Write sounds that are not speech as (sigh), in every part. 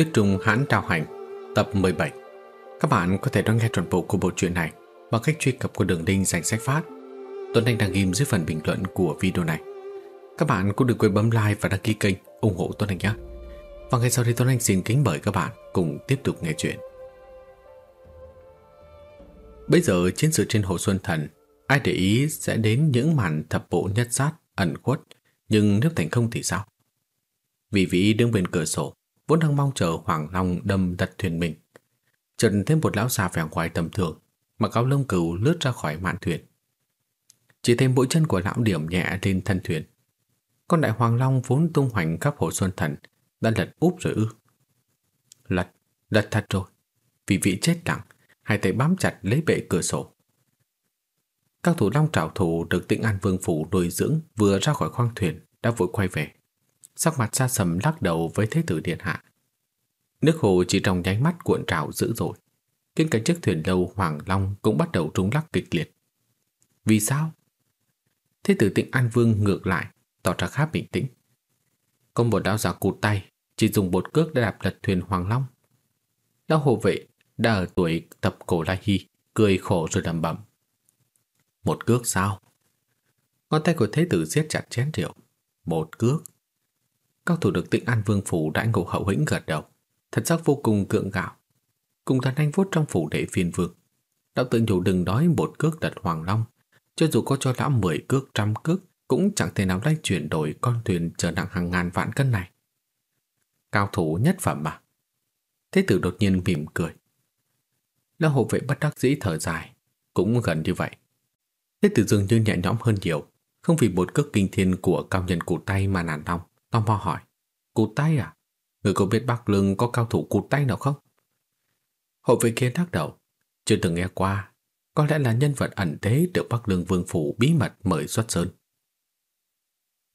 Tuyết Trung Hãn Trao Hành, Tập 17 Các bạn có thể đón nghe trọn bộ của bộ truyện này bằng cách truy cập qua đường link dành sách phát. Tuấn Anh đang ghim dưới phần bình luận của video này. Các bạn cũng đừng quên bấm like và đăng ký kênh ủng hộ Tuấn Anh nhé. Và ngay sau đây Tuấn Anh xin kính mời các bạn cùng tiếp tục nghe chuyện. Bây giờ chiến sự trên Hồ Xuân Thần, Ai để ý sẽ đến những màn thập bộ nhất sát, ẩn khuất, Nhưng nếu thành không thì sao? Vì vị đứng bên cửa sổ vốn đang mong chờ Hoàng Long đâm đặt thuyền mình. Chợt thêm một lão già vẻ ngoài tầm thường, mặc áo lông cừu lướt ra khỏi mạn thuyền. Chỉ thêm mũi chân của lão điểm nhẹ lên thân thuyền. Con đại Hoàng Long vốn tung hoành khắp hồ Xuân Thần đã lật úp rồi ư. Lật, lật thật rồi. Vì vị chết lặng, hai tay bám chặt lấy bệ cửa sổ. Các thủ long trảo thủ được tĩnh An Vương Phủ nuôi dưỡng vừa ra khỏi khoang thuyền đã vội quay về sắc mặt xa sầm lắc đầu với thế tử điện hạ. Nước hồ chỉ trong nháy mắt cuộn trào dữ dội, khiến cả chiếc thuyền lâu Hoàng Long cũng bắt đầu rung lắc kịch liệt. Vì sao? Thế tử tịnh An Vương ngược lại, tỏ ra khá bình tĩnh. Có một đạo giả cụt tay, chỉ dùng bột cước để đạp lật thuyền Hoàng Long. Lão hộ vệ đã ở tuổi tập cổ La Hy, cười khổ rồi đầm bẩm. Một cước sao? Ngón tay của thế tử siết chặt chén rượu. Một cước. Cao thủ được tịnh An Vương Phủ đã ngộ hậu hĩnh gật đầu, thật sắc vô cùng cưỡng gạo. Cùng thần anh vuốt trong phủ đệ phiên vương. Đạo tự nhủ đừng đói một cước đặt Hoàng Long, cho dù có cho lão mười cước trăm cước cũng chẳng thể nào lay chuyển đổi con thuyền chở nặng hàng ngàn vạn cân này. Cao thủ nhất phẩm mà. Thế tử đột nhiên mỉm cười. Lão hộ vệ bất đắc dĩ thở dài, cũng gần như vậy. Thế tử dường như nhẹ nhõm hơn nhiều, không vì một cước kinh thiên của cao nhân cụ tay mà nản lòng. Tò mò hỏi, Cụt tay à? Người có biết Bắc Lương có cao thủ cụt tay nào không? Hộ vệ kia lắc đầu, Chưa từng nghe qua Có lẽ là nhân vật ẩn thế được Bắc Lương Vương Phủ bí mật mời xuất sơn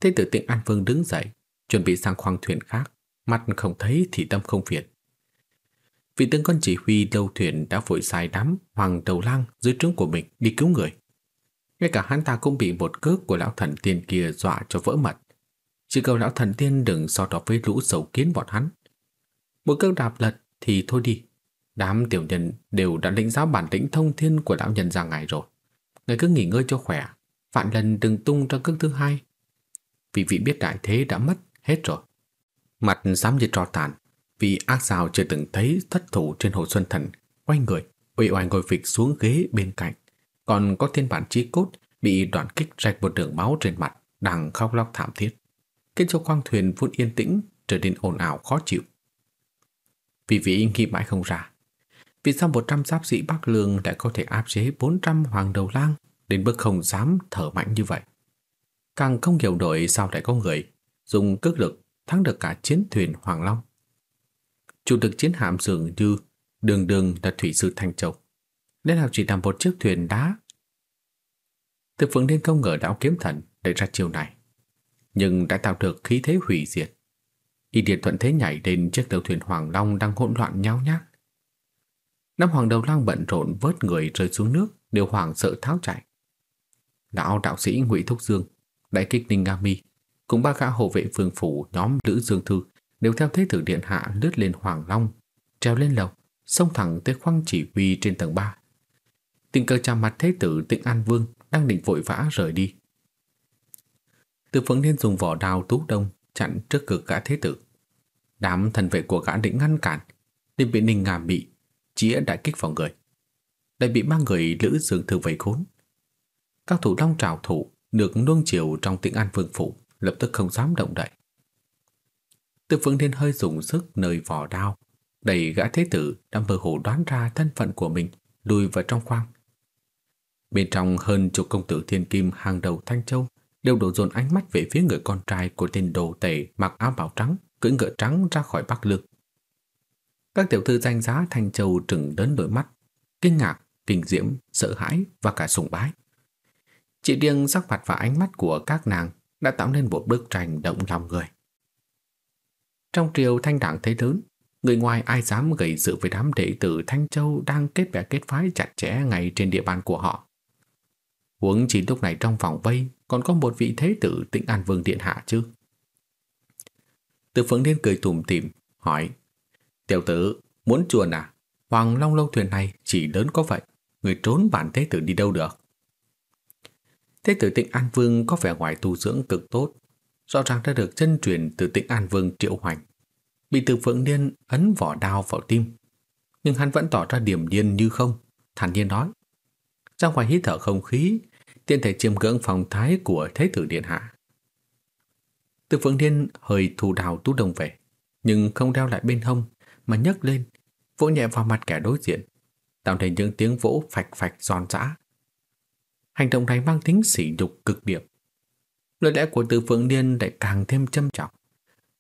Thế tử tiện An Vương đứng dậy, Chuẩn bị sang khoang thuyền khác Mặt không thấy thì tâm không phiền Vị tướng con chỉ huy lâu thuyền đã vội sai đám hoàng đầu lang dưới trướng của mình đi cứu người. Ngay cả hắn ta cũng bị một cước của lão thần tiên kia dọa cho vỡ mật. Chỉ cầu lão thần tiên đừng so đỏ với lũ sầu kiến bọn hắn. Một cước đạp lật thì thôi đi. Đám tiểu nhân đều đã lĩnh giáo bản lĩnh thông thiên của lão nhân ra ngài rồi. Ngài cứ nghỉ ngơi cho khỏe. Vạn lần đừng tung ra cước thứ hai. Vì vị biết đại thế đã mất hết rồi. Mặt dám như trò tàn. Vì ác xào chưa từng thấy thất thủ trên hồ xuân thần. Quay người, uy oai ngồi phịch xuống ghế bên cạnh. Còn có thiên bản chi cốt bị đoạn kích rạch một đường máu trên mặt, đang khóc lóc thảm thiết khiến cho khoang thuyền vốn yên tĩnh trở nên ồn ào khó chịu. Vì vị nghĩ mãi không ra, vì sao 100 giáp sĩ Bắc Lương lại có thể áp chế 400 hoàng đầu lang đến mức không dám thở mạnh như vậy. Càng không hiểu nổi sao lại có người dùng cước lực thắng được cả chiến thuyền Hoàng Long. Chủ tịch chiến hạm dường như đường đường là thủy sư Thanh Châu. Nên nào chỉ làm một chiếc thuyền đá. Từ phượng nên không ngờ đạo kiếm thần đẩy ra chiều này nhưng đã tạo được khí thế hủy diệt. Y Điệt thuận thế nhảy lên chiếc tàu thuyền Hoàng Long đang hỗn loạn nháo nhác. Năm hoàng đầu lang bận rộn vớt người rơi xuống nước đều hoảng sợ tháo chạy. Lão đạo sĩ Ngụy Thúc Dương, đại kích Ninh Nga Mi cùng ba gã hộ vệ phương phủ nhóm Lữ Dương Thư đều theo thế tử điện hạ lướt lên Hoàng Long, treo lên lầu, xông thẳng tới khoang chỉ huy trên tầng 3. Tình cờ chạm mặt thế tử Tịnh An Vương đang định vội vã rời đi. Từ Phượng Thiên dùng vỏ đao tú đông chặn trước cực gã thế tử. Đám thần vệ của gã định ngăn cản, nên bị Ninh Ngà bị chĩa đại kích vào người. Lại bị ba người Lữ Dương Thư vây khốn. Các thủ long trào thủ được nuông chiều trong tĩnh an vương phủ lập tức không dám động đậy. Từ Phượng Thiên hơi dùng sức nơi vỏ đao, đẩy gã thế tử đang mơ hồ đoán ra thân phận của mình lùi vào trong khoang. Bên trong hơn chục công tử thiên kim hàng đầu Thanh Châu đều đổ dồn ánh mắt về phía người con trai của tên đồ tể mặc áo bào trắng, cưỡi ngựa trắng ra khỏi Bắc Lương. Các tiểu thư danh giá Thanh Châu trừng đến đôi mắt, kinh ngạc, kinh diễm, sợ hãi và cả sùng bái. Chỉ riêng sắc mặt và ánh mắt của các nàng đã tạo nên một bức tranh động lòng người. Trong triều thanh đảng thế lớn, người ngoài ai dám gây sự với đám đệ tử Thanh Châu đang kết bè kết phái chặt chẽ ngay trên địa bàn của họ. Huống chỉ lúc này trong vòng vây còn có một vị thế tử tĩnh An Vương Điện Hạ chứ. Từ Phượng Niên cười tủm tỉm hỏi Tiểu tử, muốn chuồn à? Hoàng Long lâu thuyền này chỉ lớn có vậy, người trốn bản thế tử đi đâu được? Thế tử tịnh An Vương có vẻ ngoài tu dưỡng cực tốt, rõ ràng đã được chân truyền từ tịnh An Vương Triệu Hoành. Bị từ phượng niên ấn vỏ đao vào tim, nhưng hắn vẫn tỏ ra điềm nhiên như không, thản nhiên nói. Ra ngoài hít thở không khí, tiện thể chiêm ngưỡng phong thái của Thế tử Điện Hạ. Từ phượng niên hơi thù đào tú đồng về, nhưng không đeo lại bên hông, mà nhấc lên, vỗ nhẹ vào mặt kẻ đối diện, tạo thành những tiếng vỗ phạch phạch giòn giã. Hành động này mang tính sỉ nhục cực điểm. Lời lẽ của Từ Phượng Niên lại càng thêm châm trọng.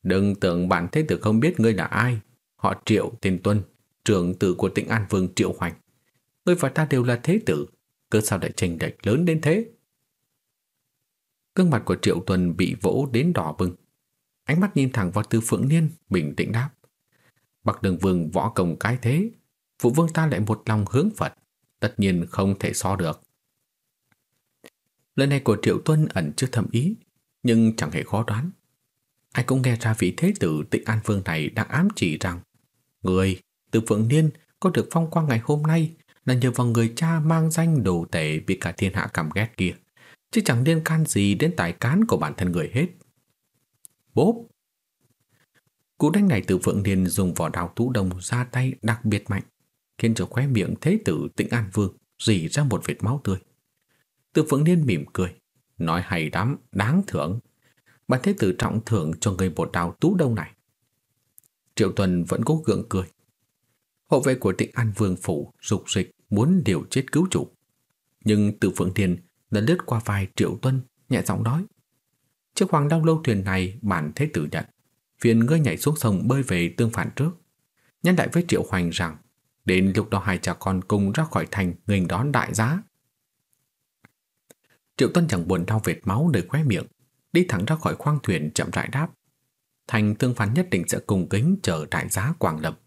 Đừng tưởng bản thế tử không biết ngươi là ai. Họ Triệu tiền Tuân, trưởng tử của tỉnh An Vương Triệu Hoành. Ngươi và ta đều là thế tử, cơ sao lại chênh lệch lớn đến thế? Cương mặt của Triệu Tuân bị vỗ đến đỏ bừng. Ánh mắt nhìn thẳng vào tư Phượng Niên, bình tĩnh đáp. Bạc Đường Vương võ công cái thế, phụ vương ta lại một lòng hướng Phật, tất nhiên không thể so được. Lời này của Triệu Tuân ẩn chưa thầm ý, nhưng chẳng hề khó đoán. Ai cũng nghe ra vị thế tử tịnh An Vương này đang ám chỉ rằng người từ Phượng Niên có được phong quang ngày hôm nay là nhờ vào người cha mang danh đồ tể bị cả thiên hạ cảm ghét kia, chứ chẳng liên can gì đến tài cán của bản thân người hết. Bốp! Cú đánh này từ Phượng Niên dùng vỏ đào tú đồng ra tay đặc biệt mạnh, khiến cho khóe miệng thế tử tĩnh An Vương rỉ ra một vệt máu tươi. Từ Phượng Niên mỉm cười, nói hay lắm, đáng thưởng. Bản thế tử trọng thưởng cho người một đào tú đông này. Triệu Tuần vẫn cố gượng cười. Hộ vệ của tịnh An Vương Phủ rục dịch muốn điều chết cứu chủ. Nhưng từ Phượng Thiên đã lướt qua vai Triệu Tuân, nhẹ giọng nói. Chiếc hoàng đau lâu thuyền này bản thế tử nhận. Phiền ngươi nhảy xuống sông bơi về tương phản trước. Nhắn lại với Triệu Hoành rằng đến lúc đó hai cha con cùng ra khỏi thành nghênh đón đại giá. Triệu Tuân chẳng buồn đau vệt máu nơi khóe miệng, đi thẳng ra khỏi khoang thuyền chậm rãi đáp. Thành tương phản nhất định sẽ cùng kính chờ đại giá Quảng lập.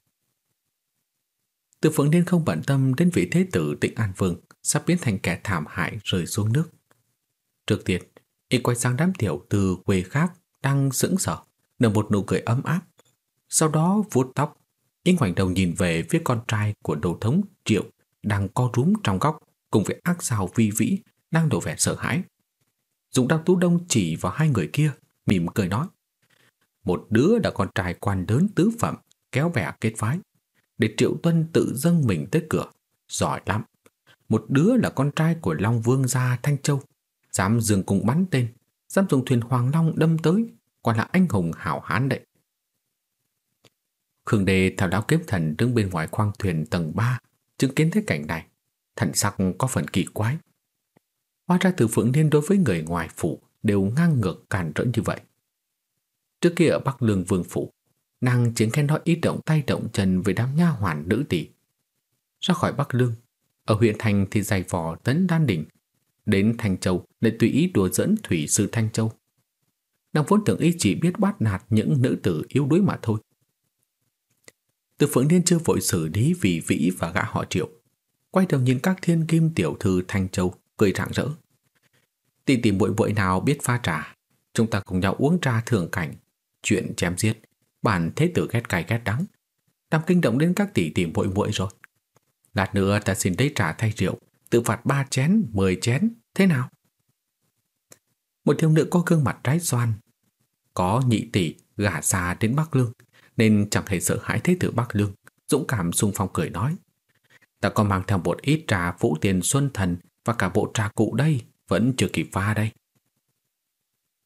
Từ phượng niên không bận tâm đến vị thế tử tịnh An Vương sắp biến thành kẻ thảm hại rơi xuống nước. Trước tiên, y quay sang đám tiểu từ quê khác đang sững sờ, nở một nụ cười ấm áp. Sau đó vuốt tóc, y ngoảnh đầu nhìn về phía con trai của đồ thống Triệu đang co rúm trong góc cùng với ác sao vi vĩ đang đổ vẻ sợ hãi. Dũng đăng tú đông chỉ vào hai người kia, mỉm cười nói. Một đứa đã con trai quan lớn tứ phẩm, kéo bè kết phái, để Triệu Tuân tự dâng mình tới cửa. Giỏi lắm. Một đứa là con trai của Long Vương gia Thanh Châu, dám dường cùng bắn tên, dám dùng thuyền Hoàng Long đâm tới, còn là anh hùng hảo hán đấy. Khương Đề thảo đáo kiếp thần đứng bên ngoài khoang thuyền tầng 3, chứng kiến thấy cảnh này, thần sắc có phần kỳ quái. Hóa ra từ Phượng Niên đối với người ngoài phủ đều ngang ngược càn rỡ như vậy. Trước kia ở Bắc Lương Vương Phủ, nàng chỉ nghe nói ít động tay động chân với đám nha hoàn nữ tỷ. Ra khỏi Bắc Lương, ở huyện thành thì giày vò tấn đan đỉnh, đến thành Châu lại tùy ý đùa dẫn thủy sư Thanh Châu. Nàng vốn tưởng y chỉ biết bắt nạt những nữ tử yếu đuối mà thôi. Từ Phượng Niên chưa vội xử lý vì vĩ và gã họ triệu. Quay đầu nhìn các thiên kim tiểu thư Thanh Châu cười rạng rỡ. Tỷ tỷ muội muội nào biết pha trà, chúng ta cùng nhau uống trà thường cảnh, chuyện chém giết, bản thế tử ghét cay ghét đắng, làm kinh động đến các tỷ tỷ muội muội rồi. Lát nữa ta xin lấy trà thay rượu, tự phạt ba chén, mười chén, thế nào? Một thiếu nữ có gương mặt trái xoan, có nhị tỷ gả xa đến Bắc Lương, nên chẳng hề sợ hãi thế tử Bắc Lương, dũng cảm xung phong cười nói. Ta có mang theo một ít trà vũ tiền xuân thần và cả bộ trà cụ đây vẫn chưa kịp pha đây.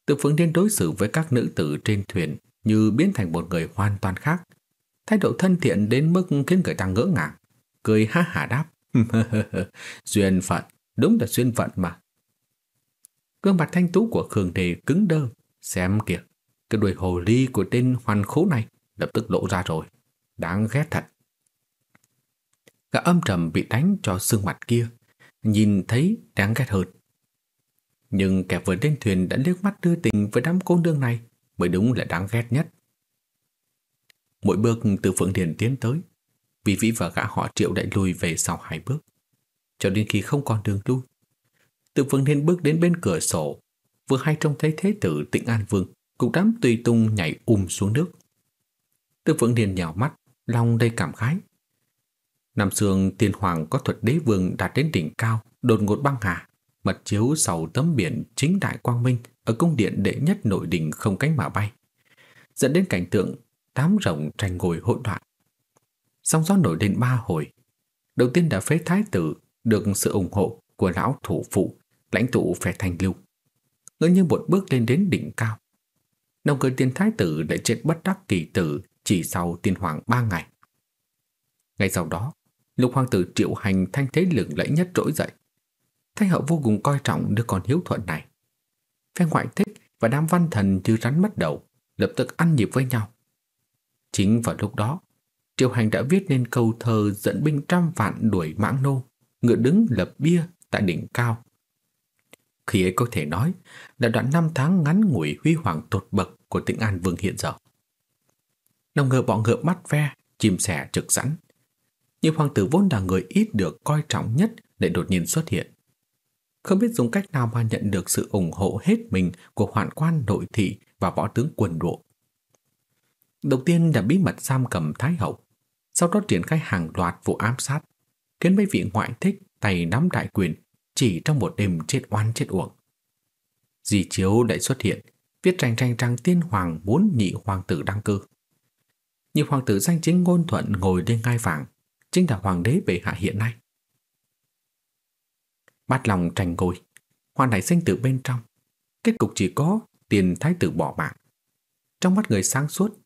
Tự Phương Điên đối xử với các nữ tử trên thuyền như biến thành một người hoàn toàn khác. Thái độ thân thiện đến mức khiến người ta ngỡ ngàng. Cười ha hả đáp. (laughs) duyên phận, đúng là duyên phận mà. Gương mặt thanh tú của Khương Đề cứng đơ. Xem kìa, cái đuôi hồ ly của tên hoàn khố này lập tức lộ ra rồi. Đáng ghét thật. Gã âm trầm bị đánh cho xương mặt kia nhìn thấy đáng ghét hơn. Nhưng kẻ vừa lên thuyền đã liếc mắt đưa tình với đám cô nương này mới đúng là đáng ghét nhất. Mỗi bước từ Phượng Điền tiến tới, vì vĩ và gã họ triệu đại lùi về sau hai bước, cho đến khi không còn đường lui. Từ Phượng Điền bước đến bên cửa sổ, vừa hay trông thấy thế tử Tịnh An Vương cùng đám tùy tung nhảy um xuống nước. Từ Phượng Điền nhào mắt, lòng đầy cảm khái. Năm xương tiên hoàng có thuật đế vương đạt đến đỉnh cao, đột ngột băng hà, mật chiếu sau tấm biển chính đại quang minh ở cung điện đệ nhất nội đình không cánh mà bay, dẫn đến cảnh tượng tám rồng tranh ngồi hỗn loạn. Sóng gió nổi lên ba hồi. Đầu tiên đã phế thái tử được sự ủng hộ của lão thủ phụ, lãnh tụ phe thành lưu. Ngỡ như một bước lên đến đỉnh cao. Đồng thời tiên thái tử lại chết bất đắc kỳ tử chỉ sau tiên hoàng ba ngày. Ngay sau đó, lục hoàng tử triệu hành thanh thế lừng lẫy nhất trỗi dậy. Thái hậu vô cùng coi trọng đứa con hiếu thuận này. Phe ngoại thích và đám văn thần như rắn mất đầu, lập tức ăn nhịp với nhau. Chính vào lúc đó, Triệu Hành đã viết nên câu thơ dẫn binh trăm vạn đuổi mãng nô, ngựa đứng lập bia tại đỉnh cao. Khi ấy có thể nói là đoạn năm tháng ngắn ngủi huy hoàng tột bậc của tỉnh An Vương hiện giờ. Đồng ngờ bọn ngựa mắt ve, chim sẻ trực sẵn. Nhưng hoàng tử vốn là người ít được coi trọng nhất để đột nhiên xuất hiện. Không biết dùng cách nào mà nhận được sự ủng hộ hết mình của hoạn quan nội thị và võ tướng quân độ. Đầu tiên là bí mật giam cầm Thái Hậu, sau đó triển khai hàng loạt vụ ám sát, khiến mấy vị ngoại thích tay nắm đại quyền chỉ trong một đêm chết oan chết uổng. Di chiếu lại xuất hiện, viết tranh tranh rằng tiên hoàng muốn nhị hoàng tử đăng cơ. Nhị hoàng tử danh chính ngôn thuận ngồi lên ngai vàng, chính là hoàng đế bệ hạ hiện nay. Bát lòng tranh ngôi, hoàn nảy sinh từ bên trong, kết cục chỉ có tiền thái tử bỏ mạng. Trong mắt người sáng suốt,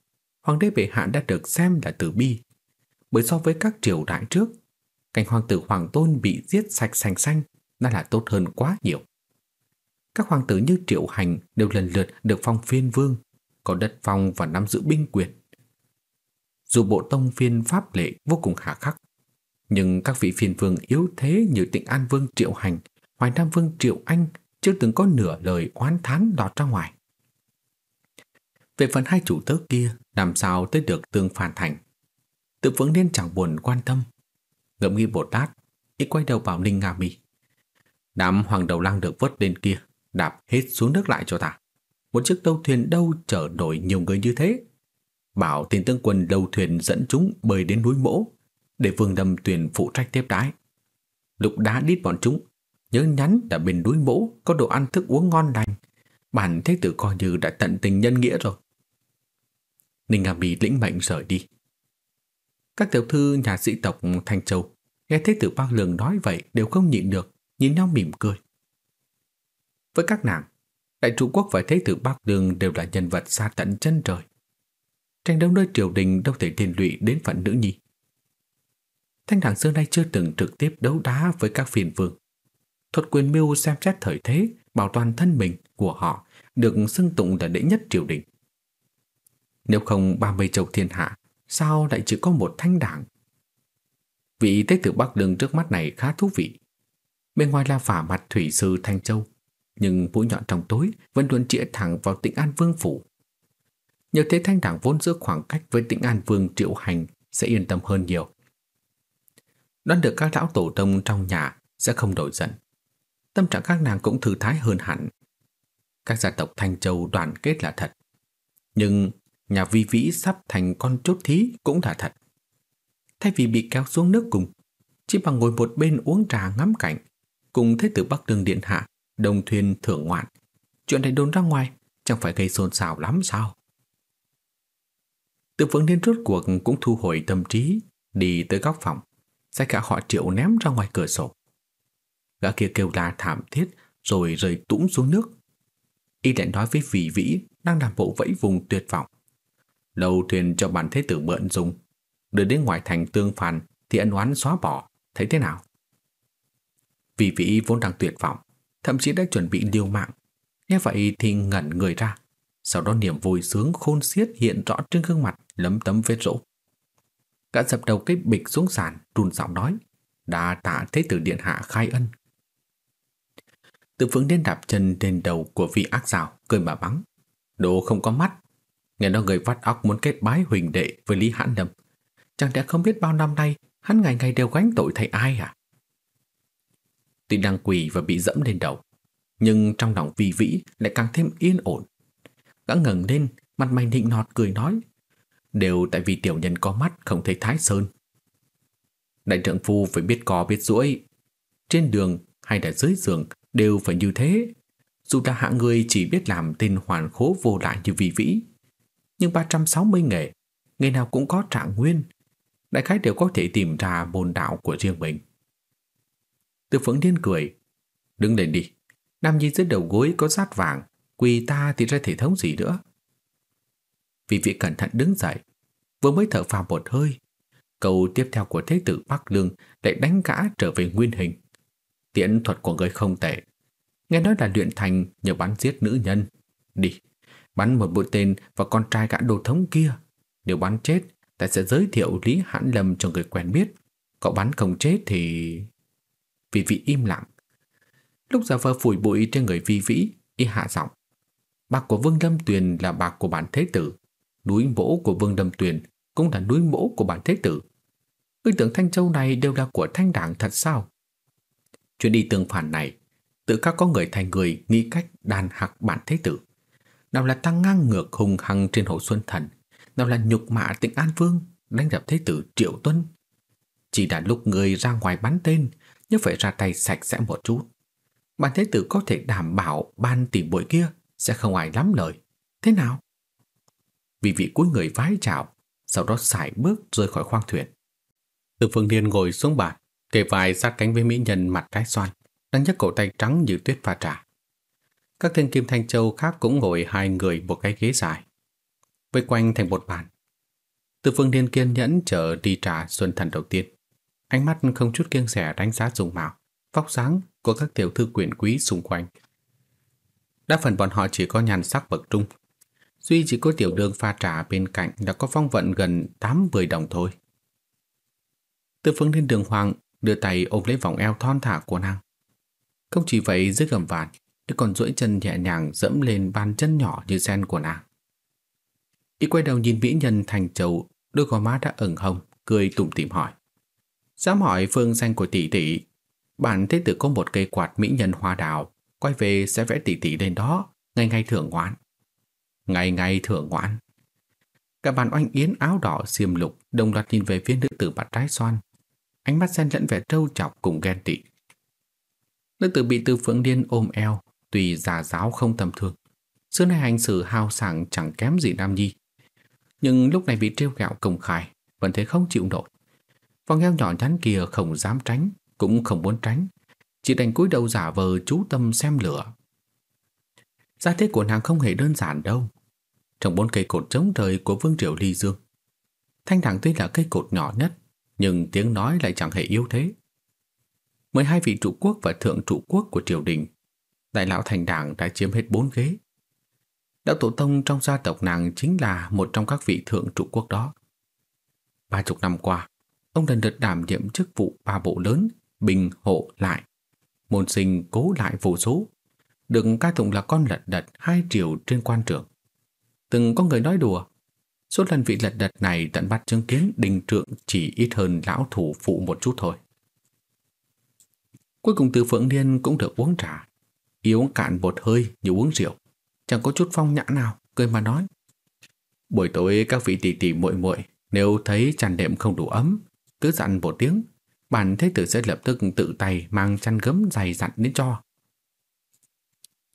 hoàng đế bệ hạ đã được xem là tử bi, bởi so với các triều đại trước, cảnh hoàng tử hoàng tôn bị giết sạch sành xanh đã là tốt hơn quá nhiều. Các hoàng tử như Triệu Hành đều lần lượt được phong phiên vương, có đất phong và nắm giữ binh quyền. Dù bộ tông phiên pháp lệ vô cùng hà khắc, nhưng các vị phiên vương yếu thế như Tịnh An Vương Triệu Hành, Hoài Nam Vương Triệu Anh chưa từng có nửa lời oán thán đọt ra ngoài. Về phần hai chủ tớ kia, làm sao tới được tương phản thành? Tự vững nên chẳng buồn quan tâm. ngậm nghi Bồ Tát, y quay đầu bảo Ninh Nga Mi. Đám hoàng đầu lang được vớt lên kia, đạp hết xuống nước lại cho ta. Một chiếc tàu thuyền đâu chở nổi nhiều người như thế. Bảo tiền tướng quân đầu thuyền dẫn chúng bơi đến núi mỗ, để vương đâm tuyển phụ trách tiếp đái. Lục đá đít bọn chúng, nhớ nhắn đã bên núi mỗ có đồ ăn thức uống ngon lành. Bản thế tử coi như đã tận tình nhân nghĩa rồi. Ninh Nga Mi lĩnh mệnh rời đi. Các tiểu thư nhà sĩ tộc Thanh Châu nghe thế tử Bác Lương nói vậy đều không nhịn được, nhìn nhau mỉm cười. Với các nàng, Đại Trung Quốc và Thế tử Bắc Đường đều là nhân vật xa tận chân trời. Tranh đấu nơi triều đình đâu thể liên lụy đến phận nữ nhi. Thanh đẳng xưa nay chưa từng trực tiếp đấu đá với các phiền vương. Thuật quyền mưu xem xét thời thế, bảo toàn thân mình của họ được xưng tụng là đệ nhất triều đình. Nếu không ba mươi châu thiên hạ, sao lại chỉ có một thanh đảng? Vị tế tử Bắc Đường trước mắt này khá thú vị. Bên ngoài là phả mặt thủy sư Thanh Châu, nhưng mũi nhọn trong tối vẫn luôn chĩa thẳng vào tịnh An Vương Phủ. Nhờ thế thanh đảng vốn giữ khoảng cách với tịnh An Vương triệu hành sẽ yên tâm hơn nhiều. Đoán được các lão tổ tông trong nhà sẽ không đổi giận. Tâm trạng các nàng cũng thư thái hơn hẳn. Các gia tộc Thanh Châu đoàn kết là thật. Nhưng nhà vi vĩ sắp thành con chốt thí cũng là thật. Thay vì bị kéo xuống nước cùng, chỉ bằng ngồi một bên uống trà ngắm cảnh, cùng thế tử Bắc Đường Điện Hạ, đồng thuyền thưởng ngoạn. Chuyện này đồn ra ngoài, chẳng phải gây xôn xao lắm sao? Tự phương đến rốt cuộc cũng thu hồi tâm trí, đi tới góc phòng, Sách cả họ triệu ném ra ngoài cửa sổ. Gã kia kêu la thảm thiết rồi rơi tũng xuống nước. Y lại nói với vị vĩ đang làm bộ vẫy vùng tuyệt vọng. Đầu thuyền cho bản thế tử mượn dùng, đưa đến ngoài thành tương phàn thì ân oán xóa bỏ, thấy thế nào? Vị vĩ vốn đang tuyệt vọng, thậm chí đã chuẩn bị liều mạng. Nghe vậy thì ngẩn người ra, sau đó niềm vui sướng khôn xiết hiện rõ trên gương mặt lấm tấm vết rỗ. Gã dập đầu cái bịch xuống sàn, run giọng nói, đã tạ thế tử điện hạ khai ân. Từ phương đến đạp chân lên đầu của vị ác rào, cười mà bắn. Đồ không có mắt. Nghe nói người vắt óc muốn kết bái huỳnh đệ với Lý Hãn Lâm. Chẳng lẽ không biết bao năm nay hắn ngày ngày đều gánh tội thay ai à? Tuy đang quỳ và bị dẫm lên đầu, nhưng trong lòng vi vĩ lại càng thêm yên ổn. Gã ngẩng lên, mặt mày nịnh nọt cười nói, đều tại vì tiểu nhân có mắt không thấy Thái Sơn. Đại trượng phu phải biết cò biết rũi. trên đường hay là dưới giường đều phải như thế. Dù là hạng người chỉ biết làm tên hoàn khố vô lại như vị vĩ, nhưng 360 nghề, nghề nào cũng có trạng nguyên, đại khái đều có thể tìm ra môn đạo của riêng mình. Từ phượng điên cười, đứng lên đi, Nam Nhi dưới đầu gối có sát vàng, quỳ ta thì ra thể thống gì nữa. Vị vị cẩn thận đứng dậy, vừa mới thở phào một hơi, câu tiếp theo của thế tử Bắc Lương lại đánh gã trở về nguyên hình. Tiễn thuật của người không tệ, nghe nói là luyện thành nhờ bắn giết nữ nhân. Đi, bắn một mũi tên vào con trai gã đồ thống kia. Nếu bắn chết, ta sẽ giới thiệu Lý Hãn Lâm cho người quen biết. Cậu bắn không chết thì... Vị vị im lặng. Lúc giả vờ phủi bụi trên người vi vĩ, y hạ giọng. Bạc của Vương Lâm Tuyền là bạc của bản thế tử. Núi mỗ của Vương Đâm Tuyền cũng là núi mỗ của bản thế tử. Ngươi tưởng Thanh Châu này đều là của Thanh Đảng thật sao? Chuyện đi tương phản này, tự các có người thành người nghĩ cách đàn hạc bản thế tử. Nào là tăng ngang ngược hùng hăng trên hồ Xuân Thần, nào là nhục mạ tịnh An Vương, đánh đập thế tử Triệu Tuân. Chỉ đã lúc người ra ngoài bắn tên, nhưng phải ra tay sạch sẽ một chút. Bản thế tử có thể đảm bảo ban tỷ bội kia sẽ không ai lắm lời. Thế nào? Vì vị cuối người vái chào, sau đó xài bước rời khỏi khoang thuyền. Từ phương điên ngồi xuống bàn, kề vai sát cánh với mỹ nhân mặt trái xoan, đang nhấc cổ tay trắng như tuyết pha trà. Các thiên kim thanh châu khác cũng ngồi hai người một cái ghế dài, vây quanh thành một bàn. Từ phương điên kiên nhẫn chờ đi trà xuân thần đầu tiên. Ánh mắt không chút kiêng rẻ đánh giá dùng mạo, vóc dáng của các tiểu thư quyền quý xung quanh. Đa phần bọn họ chỉ có nhàn sắc bậc trung. Duy chỉ có tiểu đường pha trà bên cạnh đã có phong vận gần 8-10 đồng thôi. tư phương lên đường hoàng đưa tay ôm lấy vòng eo thon thả của nàng. Không chỉ vậy dưới gầm vạt, y còn duỗi chân nhẹ nhàng dẫm lên bàn chân nhỏ như sen của nàng. Y quay đầu nhìn mỹ nhân thành trầu, đôi gò má đã ửng hồng, cười tủm tỉm hỏi. Dám hỏi phương danh của tỷ tỷ, bản thế tử có một cây quạt mỹ nhân hoa đào, quay về sẽ vẽ tỷ tỷ lên đó, ngày ngày thưởng ngoạn. Ngày ngày thưởng ngoạn. Cả bàn oanh yến áo đỏ xiêm lục đồng loạt nhìn về phía nữ tử mặt trái xoan. Ánh mắt xen lẫn vẻ trâu chọc cùng ghen tị. Nữ tử bị tư phượng điên ôm eo, tùy giả giáo không tầm thường. Xưa nay hành xử hào sảng chẳng kém gì Nam Nhi. Nhưng lúc này bị trêu gạo công khai, vẫn thấy không chịu nổi. Vòng eo nhỏ nhắn kia không dám tránh, cũng không muốn tránh, chỉ đành cúi đầu giả vờ chú tâm xem lửa. Gia thế của nàng không hề đơn giản đâu. Trong bốn cây cột chống trời của Vương Triều Ly Dương, Thanh Đẳng tuy là cây cột nhỏ nhất, nhưng tiếng nói lại chẳng hề yếu thế. 12 vị trụ quốc và thượng trụ quốc của triều đình, đại lão Thành Đảng đã chiếm hết bốn ghế. Đạo tổ tông trong gia tộc nàng chính là một trong các vị thượng trụ quốc đó. Ba chục năm qua, ông lần lượt đảm nhiệm chức vụ ba bộ lớn, bình, hộ, lại. Môn sinh cố lại vô số, được ca tụng là con lật đật hai triều trên quan trường. Từng có người nói đùa, số lần vị lật đật này tận mắt chứng kiến đình trượng chỉ ít hơn lão thủ phụ một chút thôi. Cuối cùng từ Phượng Niên cũng được uống trà, uống cạn một hơi như uống rượu, chẳng có chút phong nhã nào, cười mà nói. Buổi tối các vị tỷ tỷ muội muội nếu thấy chăn đệm không đủ ấm, cứ dặn một tiếng, bản thế tử sẽ lập tức tự tay mang chăn gấm dày dặn đến cho.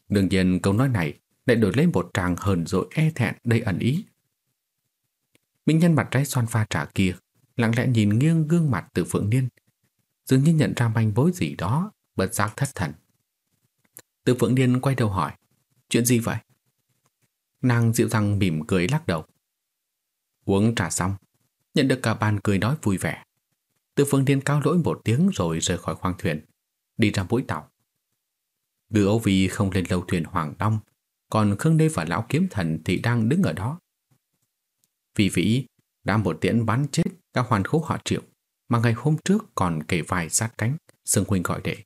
Đương nhiên câu nói này lại đổi lấy một tràng hờn dỗi e thẹn đầy ẩn ý. Minh nhân mặt trái xoan pha trà kia lặng lẽ nhìn nghiêng gương mặt từ Phượng Niên, dường như nhận ra manh mối gì đó, bật giác thất thần. Từ Phượng Niên quay đầu hỏi, chuyện gì vậy? Nàng dịu dàng mỉm cười lắc đầu. Uống trà xong, nhận được cả bàn cười nói vui vẻ. Từ Phượng Niên cao lỗi một tiếng rồi rời khỏi khoang thuyền, đi ra mũi tàu. Ngư Âu Vi không lên lâu thuyền Hoàng Long, còn Khương Đê và Lão Kiếm Thần thì đang đứng ở đó. Vì Vĩ đã một tiễn bắn chết các hoàn khố họ triệu, mà ngày hôm trước còn kể vài sát cánh, Sương Huynh gọi đệ.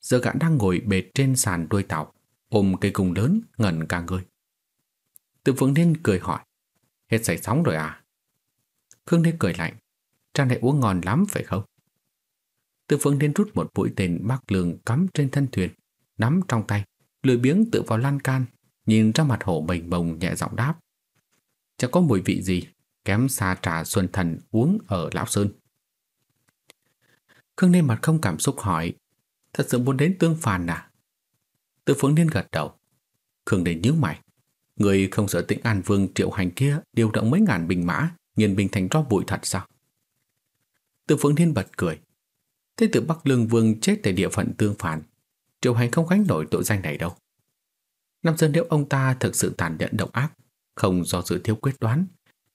Giờ gã đang ngồi bệt trên sàn đuôi tàu, ôm cây cung lớn ngẩn cả người. Tự Vương Ninh cười hỏi, hết sảy sóng rồi à? Khương Đê cười lạnh, trang này uống ngon lắm phải không? Tự Phương Nên rút một mũi tên bắc lường cắm trên thân thuyền, nắm trong tay, lười biếng tự vào lan can, nhìn ra mặt hồ bình bồng nhẹ giọng đáp. Chẳng có mùi vị gì, kém xa trà xuân thần uống ở Lão Sơn. Khương Nên mặt không cảm xúc hỏi, thật sự muốn đến tương phàn à? tư phương niên gật đầu. Khương Nên nhíu mày. Người không sợ tĩnh An Vương triệu hành kia điều động mấy ngàn binh mã, nghiền binh thành tro bụi thật sao? tư phương niên bật cười. Thế tử Bắc Lương Vương chết tại địa phận tương phản. Triệu hành không gánh nổi tội danh này đâu. Năm xưa nếu ông ta thực sự tàn nhẫn độc ác, không do sự thiếu quyết đoán,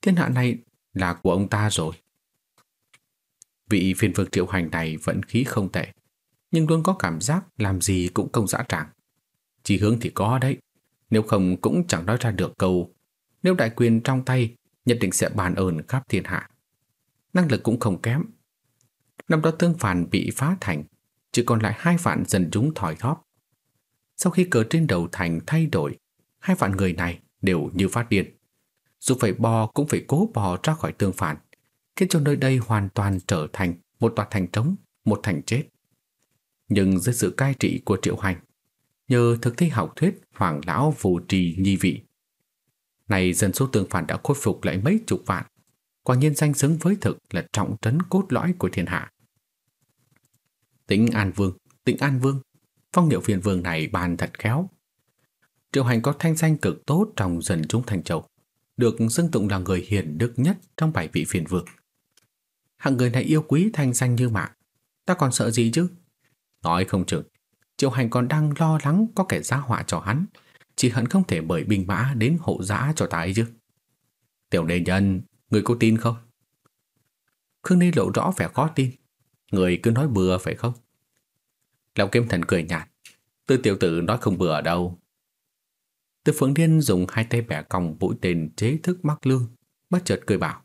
thiên hạ này là của ông ta rồi. Vị phiền vương triệu hành này vẫn khí không tệ, nhưng luôn có cảm giác làm gì cũng công dã tràng. Chỉ hướng thì có đấy, nếu không cũng chẳng nói ra được câu nếu đại quyền trong tay nhất định sẽ bàn ơn khắp thiên hạ. Năng lực cũng không kém. Năm đó tương phản bị phá thành, chỉ còn lại hai vạn dân chúng thỏi thóp. Sau khi cờ trên đầu thành thay đổi, hai vạn người này đều như phát điên. Dù phải bò cũng phải cố bò ra khỏi tương phản, khiến cho nơi đây hoàn toàn trở thành một tòa thành trống, một thành chết. Nhưng dưới sự cai trị của Triệu Hành, nhờ thực thi học thuyết Hoàng Lão phù trì nhi vị, này dân số tương phản đã khôi phục lại mấy chục vạn, quả nhiên danh xứng với thực là trọng trấn cốt lõi của thiên hạ. Tĩnh An Vương, Tĩnh An Vương, phong điệu phiền vương này bàn thật khéo. Triệu Hành có thanh danh cực tốt trong dân chúng thành châu, được xưng tụng là người hiền đức nhất trong bảy vị phiền vương. Hạng người này yêu quý thanh danh như mạng, ta còn sợ gì chứ? Nói không chừng, Triệu Hành còn đang lo lắng có kẻ giá họa cho hắn, chỉ hận không thể bởi binh mã đến hộ giã cho ta ấy chứ. Tiểu đề nhân, người có tin không? Khương Ni lộ rõ vẻ khó tin. Người cứ nói bừa phải không? Lão kiếm thần cười nhạt. Tư tiểu tử nói không bừa đâu. Tư phượng điên dùng hai tay bẻ còng mũi tên chế thức mắc lương, bất chợt cười bảo.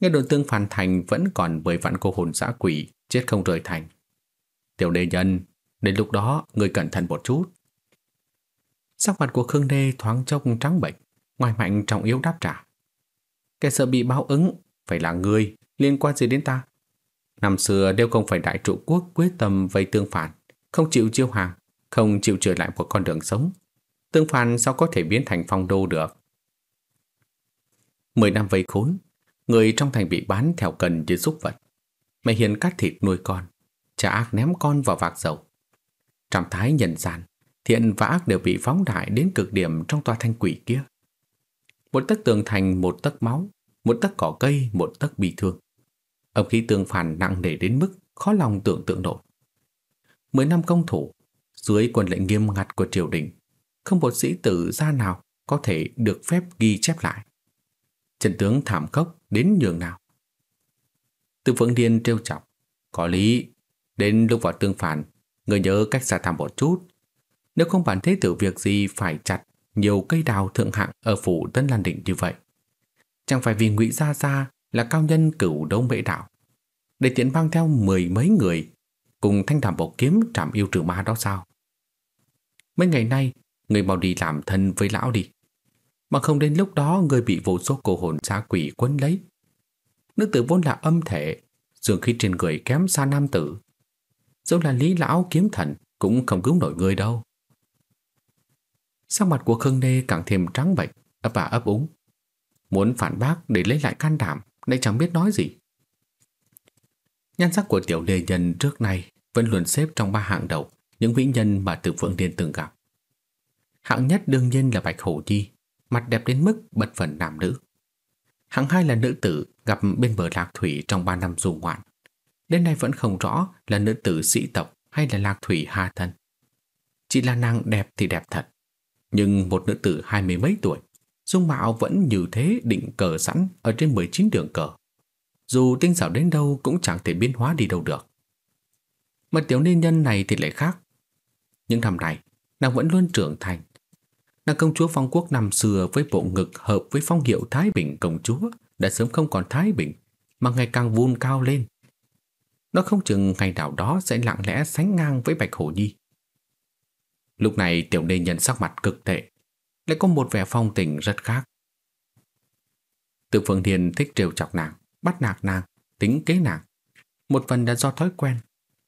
Nghe đồn tương phản thành vẫn còn bởi vạn cô hồn xã quỷ chết không rời thành. Tiểu đề nhân, đến lúc đó người cẩn thận một chút. Sắc mặt của Khương Đê thoáng trông trắng bệnh, ngoài mạnh trọng yếu đáp trả. Kẻ sợ bị báo ứng, phải là người, liên quan gì đến ta? Năm xưa đều không phải đại trụ quốc quyết tâm vây tương phản, không chịu chiêu hàng, không chịu trở lại một con đường sống. Tương phản sao có thể biến thành phong đô được? Mười năm vây khốn, người trong thành bị bán theo cần như xúc vật. Mẹ hiền cắt thịt nuôi con, cha ác ném con vào vạc dầu. Trạm thái nhân gian, thiện và ác đều bị phóng đại đến cực điểm trong tòa thanh quỷ kia. Một tấc tường thành một tấc máu, một tấc cỏ cây một tấc bị thương. Âm khí tương phản nặng nề đến mức khó lòng tưởng tượng nổi. Mười năm công thủ, dưới quân lệnh nghiêm ngặt của triều đình, không một sĩ tử gia nào có thể được phép ghi chép lại. Trận tướng thảm khốc đến nhường nào. Từ Phượng Điên trêu chọc, có lý, đến lúc vào tương phản, người nhớ cách xa thảm một chút. Nếu không bản thế tử việc gì phải chặt nhiều cây đào thượng hạng ở phủ Tân Lan Định như vậy. Chẳng phải vì ngụy Gia Gia là cao nhân cửu đông mễ đạo, để tiện mang theo mười mấy người cùng thanh thảm bộ kiếm trảm yêu trừ ma đó sao? Mấy ngày nay, người mau đi làm thân với lão đi. Mà không đến lúc đó người bị vô số cô hồn xa quỷ quấn lấy. Nữ tử vốn là âm thể, dường khi trên người kém xa nam tử. Dẫu là lý lão kiếm thần cũng không cứu nổi người đâu. Sắc mặt của Khương Đê càng thêm trắng bệch, ấp à ấp úng. Muốn phản bác để lấy lại can đảm, lại chẳng biết nói gì. Nhan sắc của tiểu lê nhân trước nay vẫn luôn xếp trong ba hạng đầu những vĩ nhân mà Từ Phượng Điên từng gặp. Hạng nhất đương nhiên là Bạch Hổ Chi, mặt đẹp đến mức bật phần nam nữ. Hạng hai là nữ tử gặp bên bờ lạc thủy trong ba năm du ngoạn. Đến nay vẫn không rõ là nữ tử sĩ tộc hay là lạc thủy hà thân. Chỉ là nàng đẹp thì đẹp thật, nhưng một nữ tử hai mươi mấy tuổi, dung mạo vẫn như thế định cờ sẵn ở trên 19 đường cờ. Dù tinh xảo đến đâu cũng chẳng thể biến hóa đi đâu được. Mà tiểu niên nhân này thì lại khác. Những năm này, nàng vẫn luôn trưởng thành. Nàng công chúa phong quốc năm xưa với bộ ngực hợp với phong hiệu Thái Bình công chúa đã sớm không còn Thái Bình, mà ngày càng vun cao lên. Nó không chừng ngày nào đó sẽ lặng lẽ sánh ngang với Bạch Hổ Nhi. Lúc này tiểu niên nhân sắc mặt cực tệ, lại có một vẻ phong tình rất khác. Từ Phương Thiên thích trêu chọc nàng, bắt nạt nàng, tính kế nàng. Một phần là do thói quen,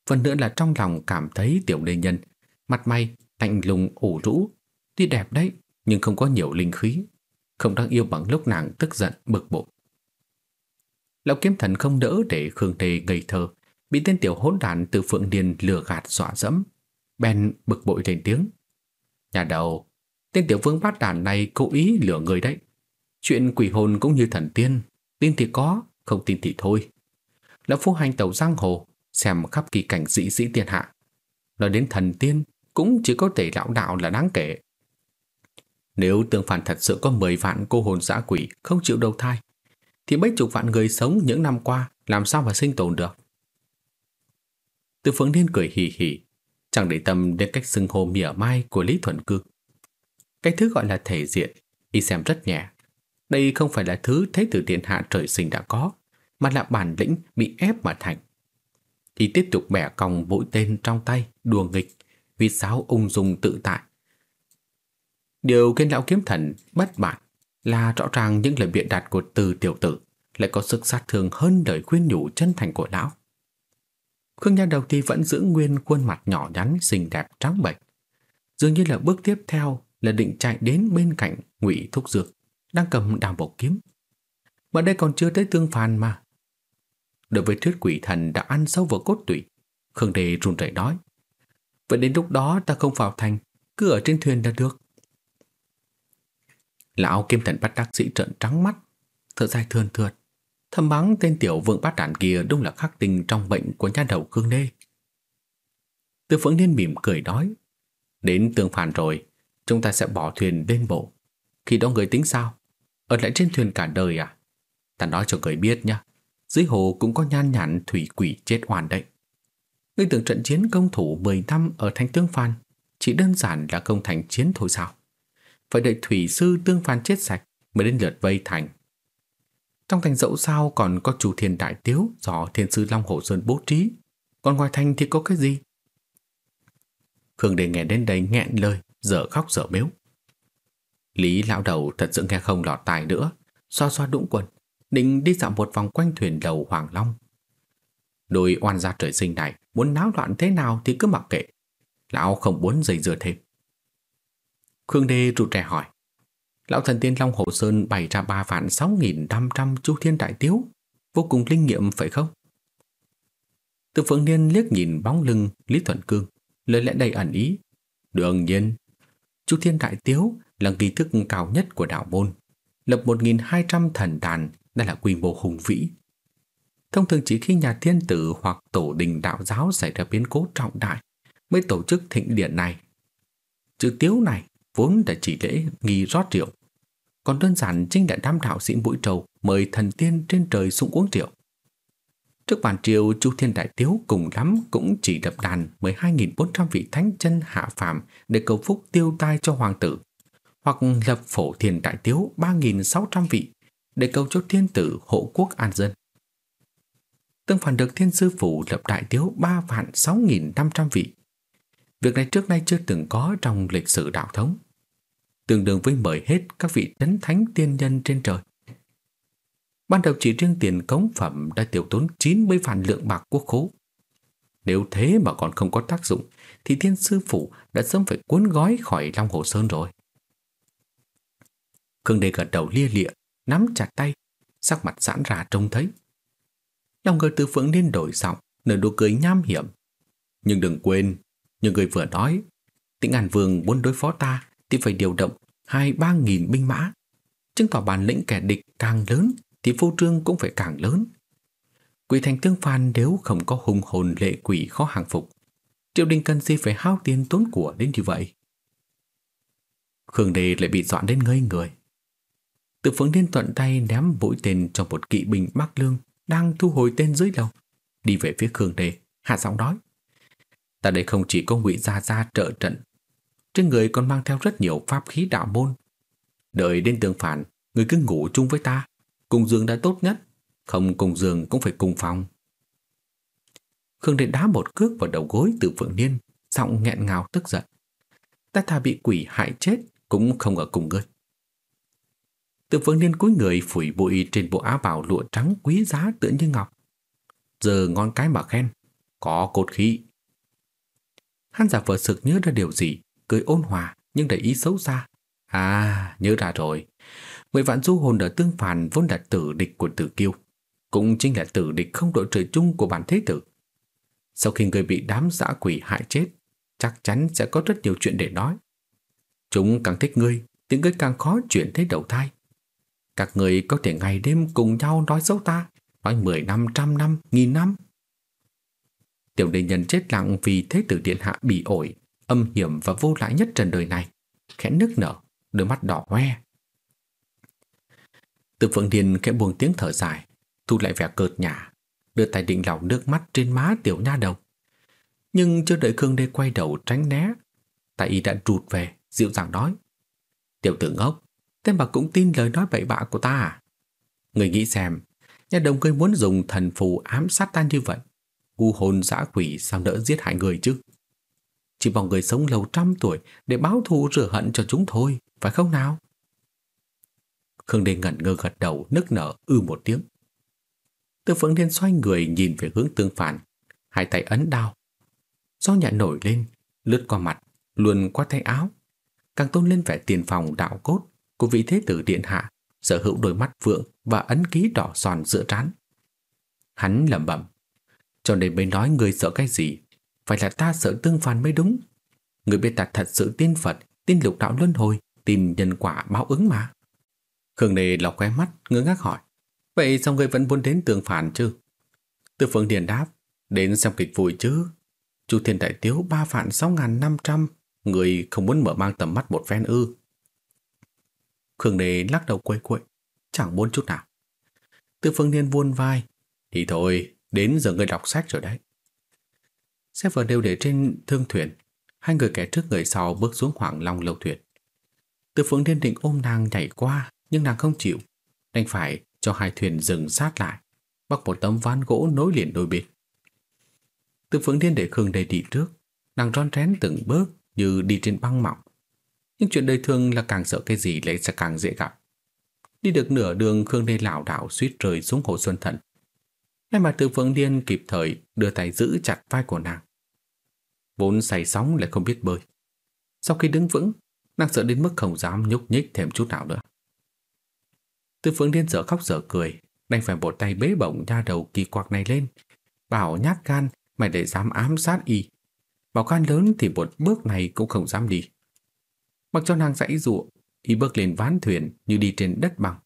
phần nữa là trong lòng cảm thấy tiểu lê nhân, mặt mày lạnh lùng ủ rũ, tuy đẹp đấy nhưng không có nhiều linh khí, không đáng yêu bằng lúc nàng tức giận bực bội. Lão kiếm thần không đỡ để Khương Tề ngây thơ, bị tên tiểu hỗn đản từ Phượng Điền lừa gạt dọa dẫm. bèn bực bội lên tiếng. Nhà đầu, tên tiểu vương bát đàn này cố ý lừa người đấy. Chuyện quỷ hồn cũng như thần tiên, tin thì có, không tin thì thôi. Lão phu hành tàu giang hồ, xem khắp kỳ cảnh dị sĩ tiên hạ. Nói đến thần tiên, cũng chỉ có thể lão đạo là đáng kể. Nếu tương phản thật sự có 10 vạn cô hồn dã quỷ không chịu đầu thai, thì mấy chục vạn người sống những năm qua làm sao mà sinh tồn được. Từ phượng niên cười hì hì, chẳng để tâm đến cách xưng hô mỉa mai của Lý thuận Cư. Cái thứ gọi là thể diện, y xem rất nhẹ. Đây không phải là thứ thế tử điện hạ trời sinh đã có, mà là bản lĩnh bị ép mà thành. Y tiếp tục bẻ còng mũi tên trong tay, đùa nghịch, vì sao ung dung tự tại. Điều khiến lão kiếm thần bất bại là rõ ràng những lời biện đặt của từ tiểu tử lại có sức sát thương hơn lời khuyên nhủ chân thành của lão. Khương Nha đầu thì vẫn giữ nguyên khuôn mặt nhỏ nhắn xinh đẹp trắng bệch. Dường như là bước tiếp theo là định chạy đến bên cạnh Ngụy Thúc Dược đang cầm đào bộ kiếm. Mà đây còn chưa tới tương phàn mà. Đối với thuyết quỷ thần đã ăn sâu vào cốt tủy, Khương Đề run rẩy nói. Vậy đến lúc đó ta không vào thành, cứ ở trên thuyền là được. Lão kim thần bắt đắc sĩ trợn trắng mắt, thở dài thườn thượt. Thầm mắng tên tiểu vương bát đản kia đúng là khắc tình trong bệnh của nhà đầu Khương Đê. Tư phượng niên mỉm cười nói, đến tương phản rồi, chúng ta sẽ bỏ thuyền lên bộ. Khi đó người tính sao? Ở lại trên thuyền cả đời à? Ta nói cho người biết nha, dưới hồ cũng có nhan nhản thủy quỷ chết hoàn đấy. Ngươi tưởng trận chiến công thủ 10 năm ở thanh tương phan chỉ đơn giản là công thành chiến thôi sao? Phải đợi thủy sư tương phan chết sạch mới đến lượt vây thành trong thành dẫu sao còn có chủ thiên đại tiếu do thiên sư Long Hồ Sơn bố trí. Còn ngoài thành thì có cái gì? Khương Đề nghe đến đây nghẹn lời, dở khóc dở mếu. Lý lão đầu thật sự nghe không lọt tai nữa, xoa xoa đũng quần, định đi dạo một vòng quanh thuyền đầu Hoàng Long. Đôi oan gia trời sinh này muốn náo loạn thế nào thì cứ mặc kệ. Lão không muốn dây dưa thêm. Khương Đê rụt rè hỏi. Lão thần tiên Long Hồ Sơn bày ra ba vạn sáu nghìn năm trăm chu thiên đại tiếu, vô cùng linh nghiệm phải không? Từ phượng niên liếc nhìn bóng lưng Lý Thuận Cương, lời lẽ đầy ẩn ý. Đương nhiên, chu thiên đại tiếu là nghi thức cao nhất của đạo môn. Lập một nghìn hai trăm thần đàn đã là quy mô hùng vĩ. Thông thường chỉ khi nhà thiên tử hoặc tổ đình đạo giáo xảy ra biến cố trọng đại mới tổ chức thịnh điện này. Chữ tiếu này vốn đã chỉ lễ nghi rót rượu. Còn đơn giản chính là đám đạo sĩ mũi trầu mời thần tiên trên trời xuống uống rượu. Trước bàn triều, Chu Thiên Đại Tiếu cùng lắm cũng chỉ đập đàn 12.400 vị thánh chân hạ phàm để cầu phúc tiêu tai cho hoàng tử, hoặc lập phổ thiền đại tiếu 3.600 vị để cầu cho thiên tử hộ quốc an dân. Tương phản được thiên sư phủ lập đại tiếu 3 vạn 6.500 vị. Việc này trước nay chưa từng có trong lịch sử đạo thống tương đương với mời hết các vị trấn thánh tiên nhân trên trời. Ban đầu chỉ riêng tiền cống phẩm đã tiêu tốn 90 vạn lượng bạc quốc khố. Nếu thế mà còn không có tác dụng, thì thiên sư phụ đã sớm phải cuốn gói khỏi Long Hồ Sơn rồi. Khương Đê gật đầu lia lịa, nắm chặt tay, sắc mặt giãn ra trông thấy. Lòng người từ phượng nên đổi giọng, nở nụ cười nham hiểm. Nhưng đừng quên, như người vừa nói, tĩnh An Vương muốn đối phó ta thì phải điều động hai ba nghìn binh mã. Chứng tỏ bản lĩnh kẻ địch càng lớn thì phô trương cũng phải càng lớn. Quỷ thành tương phan nếu không có hùng hồn lệ quỷ khó hàng phục, triều đình cần gì phải hao tiền tốn của đến như vậy. Khương Đề lại bị dọn đến ngây người. Từ phương điên thuận tay ném mũi tên cho một kỵ binh Bắc lương đang thu hồi tên dưới đầu đi về phía Khương Đề, hạ giọng nói. Ta đây không chỉ có ngụy gia gia trợ trận trên người còn mang theo rất nhiều pháp khí đạo môn. Đợi đến tương phản, người cứ ngủ chung với ta. Cùng giường đã tốt nhất, không cùng giường cũng phải cùng phòng. Khương Đệ đá một cước vào đầu gối từ Phượng Niên, giọng nghẹn ngào tức giận. Ta thà bị quỷ hại chết cũng không ở cùng ngươi. Từ Phượng Niên cúi người phủi bụi trên bộ áo bào lụa trắng quý giá tựa như ngọc. Giờ ngon cái mà khen, có cột khí. Hắn giả vờ sực nhớ ra điều gì, cười ôn hòa nhưng đầy ý xấu xa. À, nhớ ra rồi. Mười vạn du hồn ở tương phản vốn là tử địch của tử kiêu. cũng chính là tử địch không đội trời chung của bản thế tử. Sau khi người bị đám dã quỷ hại chết, chắc chắn sẽ có rất nhiều chuyện để nói. Chúng càng thích ngươi, thì ngươi càng khó chuyển thế đầu thai. Các người có thể ngày đêm cùng nhau nói xấu ta, nói mười năm, trăm năm, nghìn năm. Tiểu đề nhân chết lặng vì thế tử điện hạ bị ổi, âm hiểm và vô lại nhất trần đời này, khẽ nức nở, đôi mắt đỏ hoe. Từ Phượng Điền khẽ buông tiếng thở dài, thu lại vẻ cợt nhả, đưa tay định lau nước mắt trên má tiểu nha đầu. Nhưng chưa đợi Khương Đê quay đầu tránh né, tại y đã rụt về, dịu dàng nói. Tiểu tử ngốc, thế mà cũng tin lời nói bậy bạ của ta à? Người nghĩ xem, nhà đồng ngươi muốn dùng thần phù ám sát ta như vậy. U hồn dã quỷ sao đỡ giết hại người chứ? Chỉ mong người sống lâu trăm tuổi để báo thù rửa hận cho chúng thôi, phải không nào? Khương Đình ngẩn ngơ gật đầu, nức nở ư một tiếng. Từ Phượng Thiên xoay người nhìn về hướng tương phản, hai tay ấn đao. Gió nhẹ nổi lên, lướt qua mặt, luồn qua tay áo, càng tôn lên vẻ tiền phòng đạo cốt của vị thế tử điện hạ, sở hữu đôi mắt vượng và ấn ký đỏ giòn giữa trán. Hắn lẩm bẩm, cho nên mới nói người sợ cái gì, phải là ta sợ tương phản mới đúng. Người biết ta thật sự tin Phật, tin lục đạo luân hồi, tin nhân quả báo ứng mà. Khương Nề lọc khóe mắt, ngơ ngác hỏi. Vậy sao người vẫn muốn đến tường phản chứ? Tư Phương Điền đáp, đến xem kịch vui chứ. Chu Thiên Đại Tiếu ba phản sáu ngàn năm trăm, người không muốn mở mang tầm mắt một phen ư. Khương Nề lắc đầu quấy quậy, chẳng muốn chút nào. Tư Phương Điền vuôn vai, thì thôi, đến giờ người đọc sách rồi đấy. Xếp vở đều để trên thương thuyền, hai người kẻ trước người sau bước xuống hoàng long lâu thuyền. Tư Phương Điền định ôm nàng nhảy qua, nhưng nàng không chịu, đành phải cho hai thuyền dừng sát lại, bắt một tấm ván gỗ nối liền đôi bên. Từ phương thiên để Khương đầy đi trước, nàng ron rén từng bước như đi trên băng mỏng. Nhưng chuyện đời thường là càng sợ cái gì lại sẽ càng dễ gặp. Đi được nửa đường Khương Đê lảo đảo suýt rơi xuống hồ Xuân Thần. May mà Từ Phương Điên kịp thời đưa tay giữ chặt vai của nàng. Vốn say sóng lại không biết bơi. Sau khi đứng vững, nàng sợ đến mức không dám nhúc nhích thêm chút nào nữa. Tư Phương liên dở khóc dở cười, đành phải một tay bế bổng nha đầu kỳ quặc này lên. Bảo nhát gan, mày để dám ám sát y. Bảo gan lớn thì một bước này cũng không dám đi. Mặc cho nàng dãy dụa, y bước lên ván thuyền như đi trên đất bằng.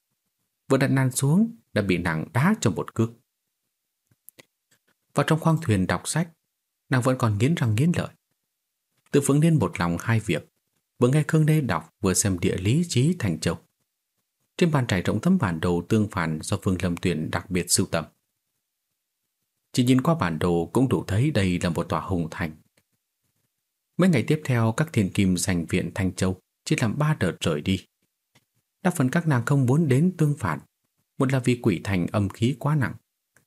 Vừa đặt nàng xuống, đã bị nàng đá cho một cước. Vào trong khoang thuyền đọc sách, nàng vẫn còn nghiến răng nghiến lợi. Tư Phương liên một lòng hai việc, vừa nghe Khương Đê đọc vừa xem địa lý trí thành châu. Trên bàn trải rộng tấm bản đồ tương phản do Phương Lâm Tuyển đặc biệt sưu tầm. Chỉ nhìn qua bản đồ cũng đủ thấy đây là một tòa hùng thành. Mấy ngày tiếp theo các thiên kim giành viện Thanh Châu chỉ làm ba đợt rời đi. Đa phần các nàng không muốn đến tương phản, một là vì quỷ thành âm khí quá nặng,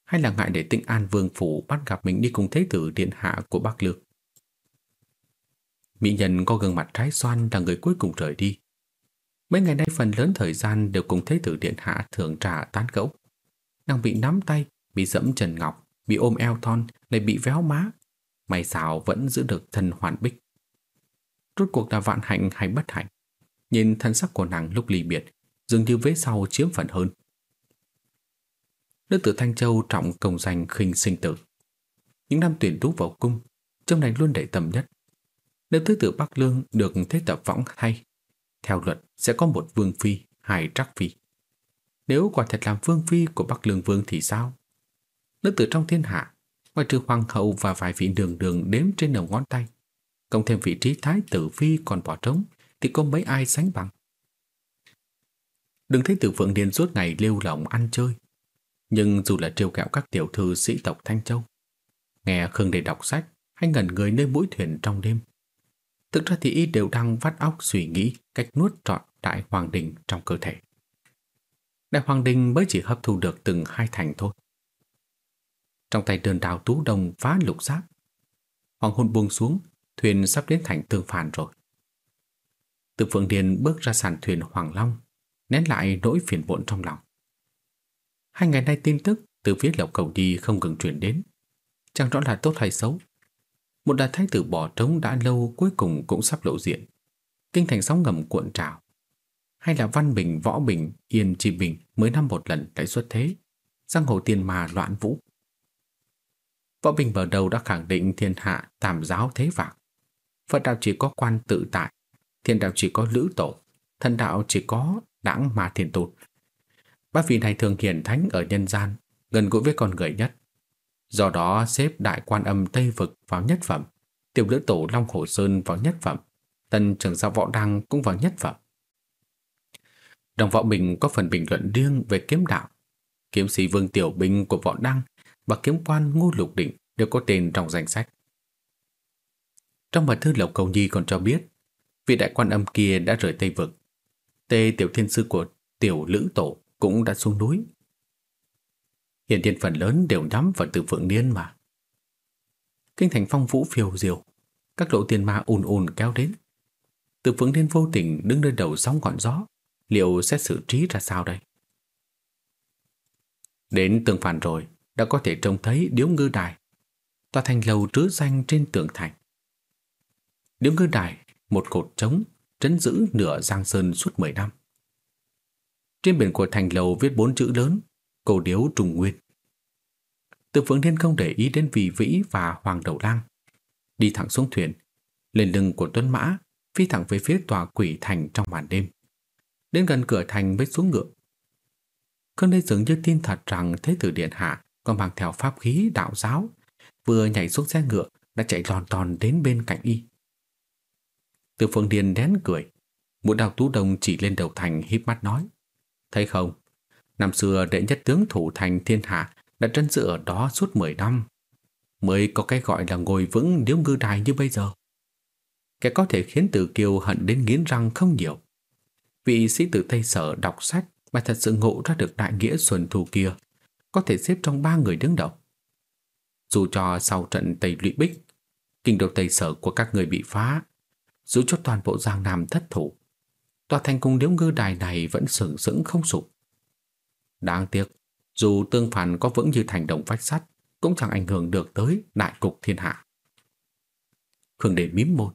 hay là ngại để tịnh an vương phủ bắt gặp mình đi cùng thế tử điện hạ của Bắc Lương. Mỹ nhân có gương mặt trái xoan là người cuối cùng rời đi. Mấy ngày nay phần lớn thời gian đều cùng Thế tử Điện Hạ thường trà tán gẫu. Nàng bị nắm tay, bị dẫm trần ngọc, bị ôm eo thon, lại bị véo má. May sao vẫn giữ được thân hoàn bích. Rốt cuộc là vạn hạnh hay bất hạnh. Nhìn thân sắc của nàng lúc ly biệt, dường như vế sau chiếm phần hơn. Nữ tử Thanh Châu trọng công danh khinh sinh tử. Những năm tuyển tú vào cung, trong này luôn đầy tầm nhất. Nếu thứ tử Bắc Lương được thế tập võng hay? Theo luật sẽ có một vương phi, hai trắc phi. Nếu quả thật làm vương phi của Bắc Lương Vương thì sao? Nữ tử trong thiên hạ, ngoài trừ hoàng hậu và vài vị đường đường đếm trên đầu ngón tay, cộng thêm vị trí thái tử phi còn bỏ trống, thì có mấy ai sánh bằng. Đừng thấy tử Phượng Điền suốt ngày lêu lỏng ăn chơi. Nhưng dù là trêu kẹo các tiểu thư sĩ tộc Thanh Châu, nghe Khương Đề đọc sách hay ngẩn người nơi mũi thuyền trong đêm, Thực ra thì y đều đang vắt óc suy nghĩ cách nuốt trọn đại hoàng đình trong cơ thể. Đại hoàng đình mới chỉ hấp thu được từng hai thành thôi. Trong tay đơn đào tú đồng phá lục giác. Hoàng hôn buông xuống, thuyền sắp đến thành tương phản rồi. Từ Phượng Điền bước ra sàn thuyền Hoàng Long, nén lại nỗi phiền muộn trong lòng. Hai ngày nay tin tức từ phía lộc cầu đi không ngừng truyền đến. Chẳng rõ là tốt hay xấu, một đại thái tử bỏ trống đã lâu cuối cùng cũng sắp lộ diện. Kinh thành sóng ngầm cuộn trào. Hay là Văn Bình, Võ Bình, Yên Chi Bình mới năm một lần lại xuất thế. giang hồ tiền mà loạn vũ. Võ Bình mở đầu đã khẳng định thiên hạ tam giáo thế vạc. Phật đạo chỉ có quan tự tại, thiên đạo chỉ có lữ tổ, thần đạo chỉ có đảng mà thiền tụt. Ba vị này thường hiển thánh ở nhân gian, gần gũi với con người nhất. Do đó xếp đại quan âm Tây Vực vào nhất phẩm, tiểu lữ tổ Long Hồ Sơn vào nhất phẩm, tân trưởng giáo võ đăng cũng vào nhất phẩm. Đồng võ bình có phần bình luận riêng về kiếm đạo. Kiếm sĩ Vương Tiểu Bình của võ đăng và kiếm quan Ngô Lục Định đều có tên trong danh sách. Trong bài thư Lộc Cầu Nhi còn cho biết, vị đại quan âm kia đã rời Tây Vực. Tê tiểu thiên sư của tiểu lữ tổ cũng đã xuống núi. Hiện tiên phần lớn đều nhắm vào từ phượng niên mà. Kinh thành phong vũ phiêu diều, các lộ tiền ma ùn ùn kéo đến. Từ phượng niên vô tình đứng nơi đầu sóng ngọn gió, liệu sẽ xử trí ra sao đây? Đến tường phản rồi, đã có thể trông thấy điếu ngư đài, tòa thành lầu trứ danh trên tường thành. Điếu ngư đài, một cột trống, trấn giữ nửa giang sơn suốt 10 năm. Trên biển của thành lầu viết bốn chữ lớn, cổ điếu trùng nguyên. Từ Phượng Thiên không để ý đến vị vĩ và Hoàng Đầu Lang. Đi thẳng xuống thuyền, lên lưng của tuấn mã, phi thẳng về phía tòa quỷ thành trong màn đêm. Đến gần cửa thành mới xuống ngựa. Khương Lê dường như tin thật rằng Thế tử Điện Hạ còn mang theo pháp khí đạo giáo, vừa nhảy xuống xe ngựa đã chạy lòn tròn đến bên cạnh y. Từ Phượng Điền đén cười, mũi đào tú đồng chỉ lên đầu thành híp mắt nói. Thấy không, năm xưa đệ nhất tướng thủ thành thiên hạ đã trấn giữ ở đó suốt 10 năm, mới có cái gọi là ngồi vững điếu ngư đài như bây giờ. Cái có thể khiến Tử Kiều hận đến nghiến răng không nhiều. Vị sĩ tử Tây Sở đọc sách mà thật sự ngộ ra được đại nghĩa xuân thù kia, có thể xếp trong ba người đứng đầu. Dù cho sau trận Tây Lụy Bích, kinh đô Tây Sở của các người bị phá, dù cho toàn bộ Giang Nam thất thủ, tòa thành cung điếu ngư đài này vẫn sừng sững không sụp. Đáng tiếc, dù tương phản có vững như thành đồng vách sắt, cũng chẳng ảnh hưởng được tới đại cục thiên hạ. Khương Đề mím môi.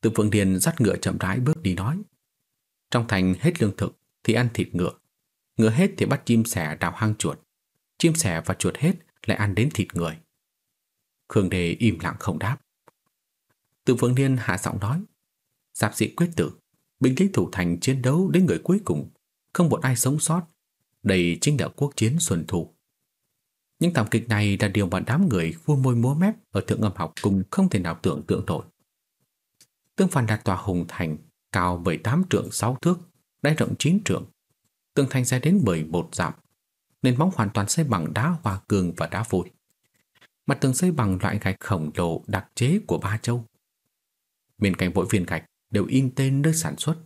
Từ Phượng Điền dắt ngựa chậm rãi bước đi nói. Trong thành hết lương thực thì ăn thịt ngựa. Ngựa hết thì bắt chim sẻ đào hang chuột. Chim sẻ và chuột hết lại ăn đến thịt người. Khương Đề im lặng không đáp. Từ Phượng Điền hạ giọng nói. Giáp sĩ quyết tử, binh lính thủ thành chiến đấu đến người cuối cùng, không một ai sống sót. Đây chính là quốc chiến xuân thủ. Những thảm kịch này là điều mà đám người vua môi múa mép ở thượng âm học cùng không thể nào tưởng tượng nổi. Tương phản đạt tòa hùng thành cao 18 trượng 6 thước, đáy rộng 9 trượng. Tường thành dài đến 11 dặm, nền móng hoàn toàn xây bằng đá hoa cương và đá vôi. Mặt tường xây bằng loại gạch khổng lồ đặc chế của Ba Châu. Bên cạnh mỗi viên gạch đều in tên nơi sản xuất,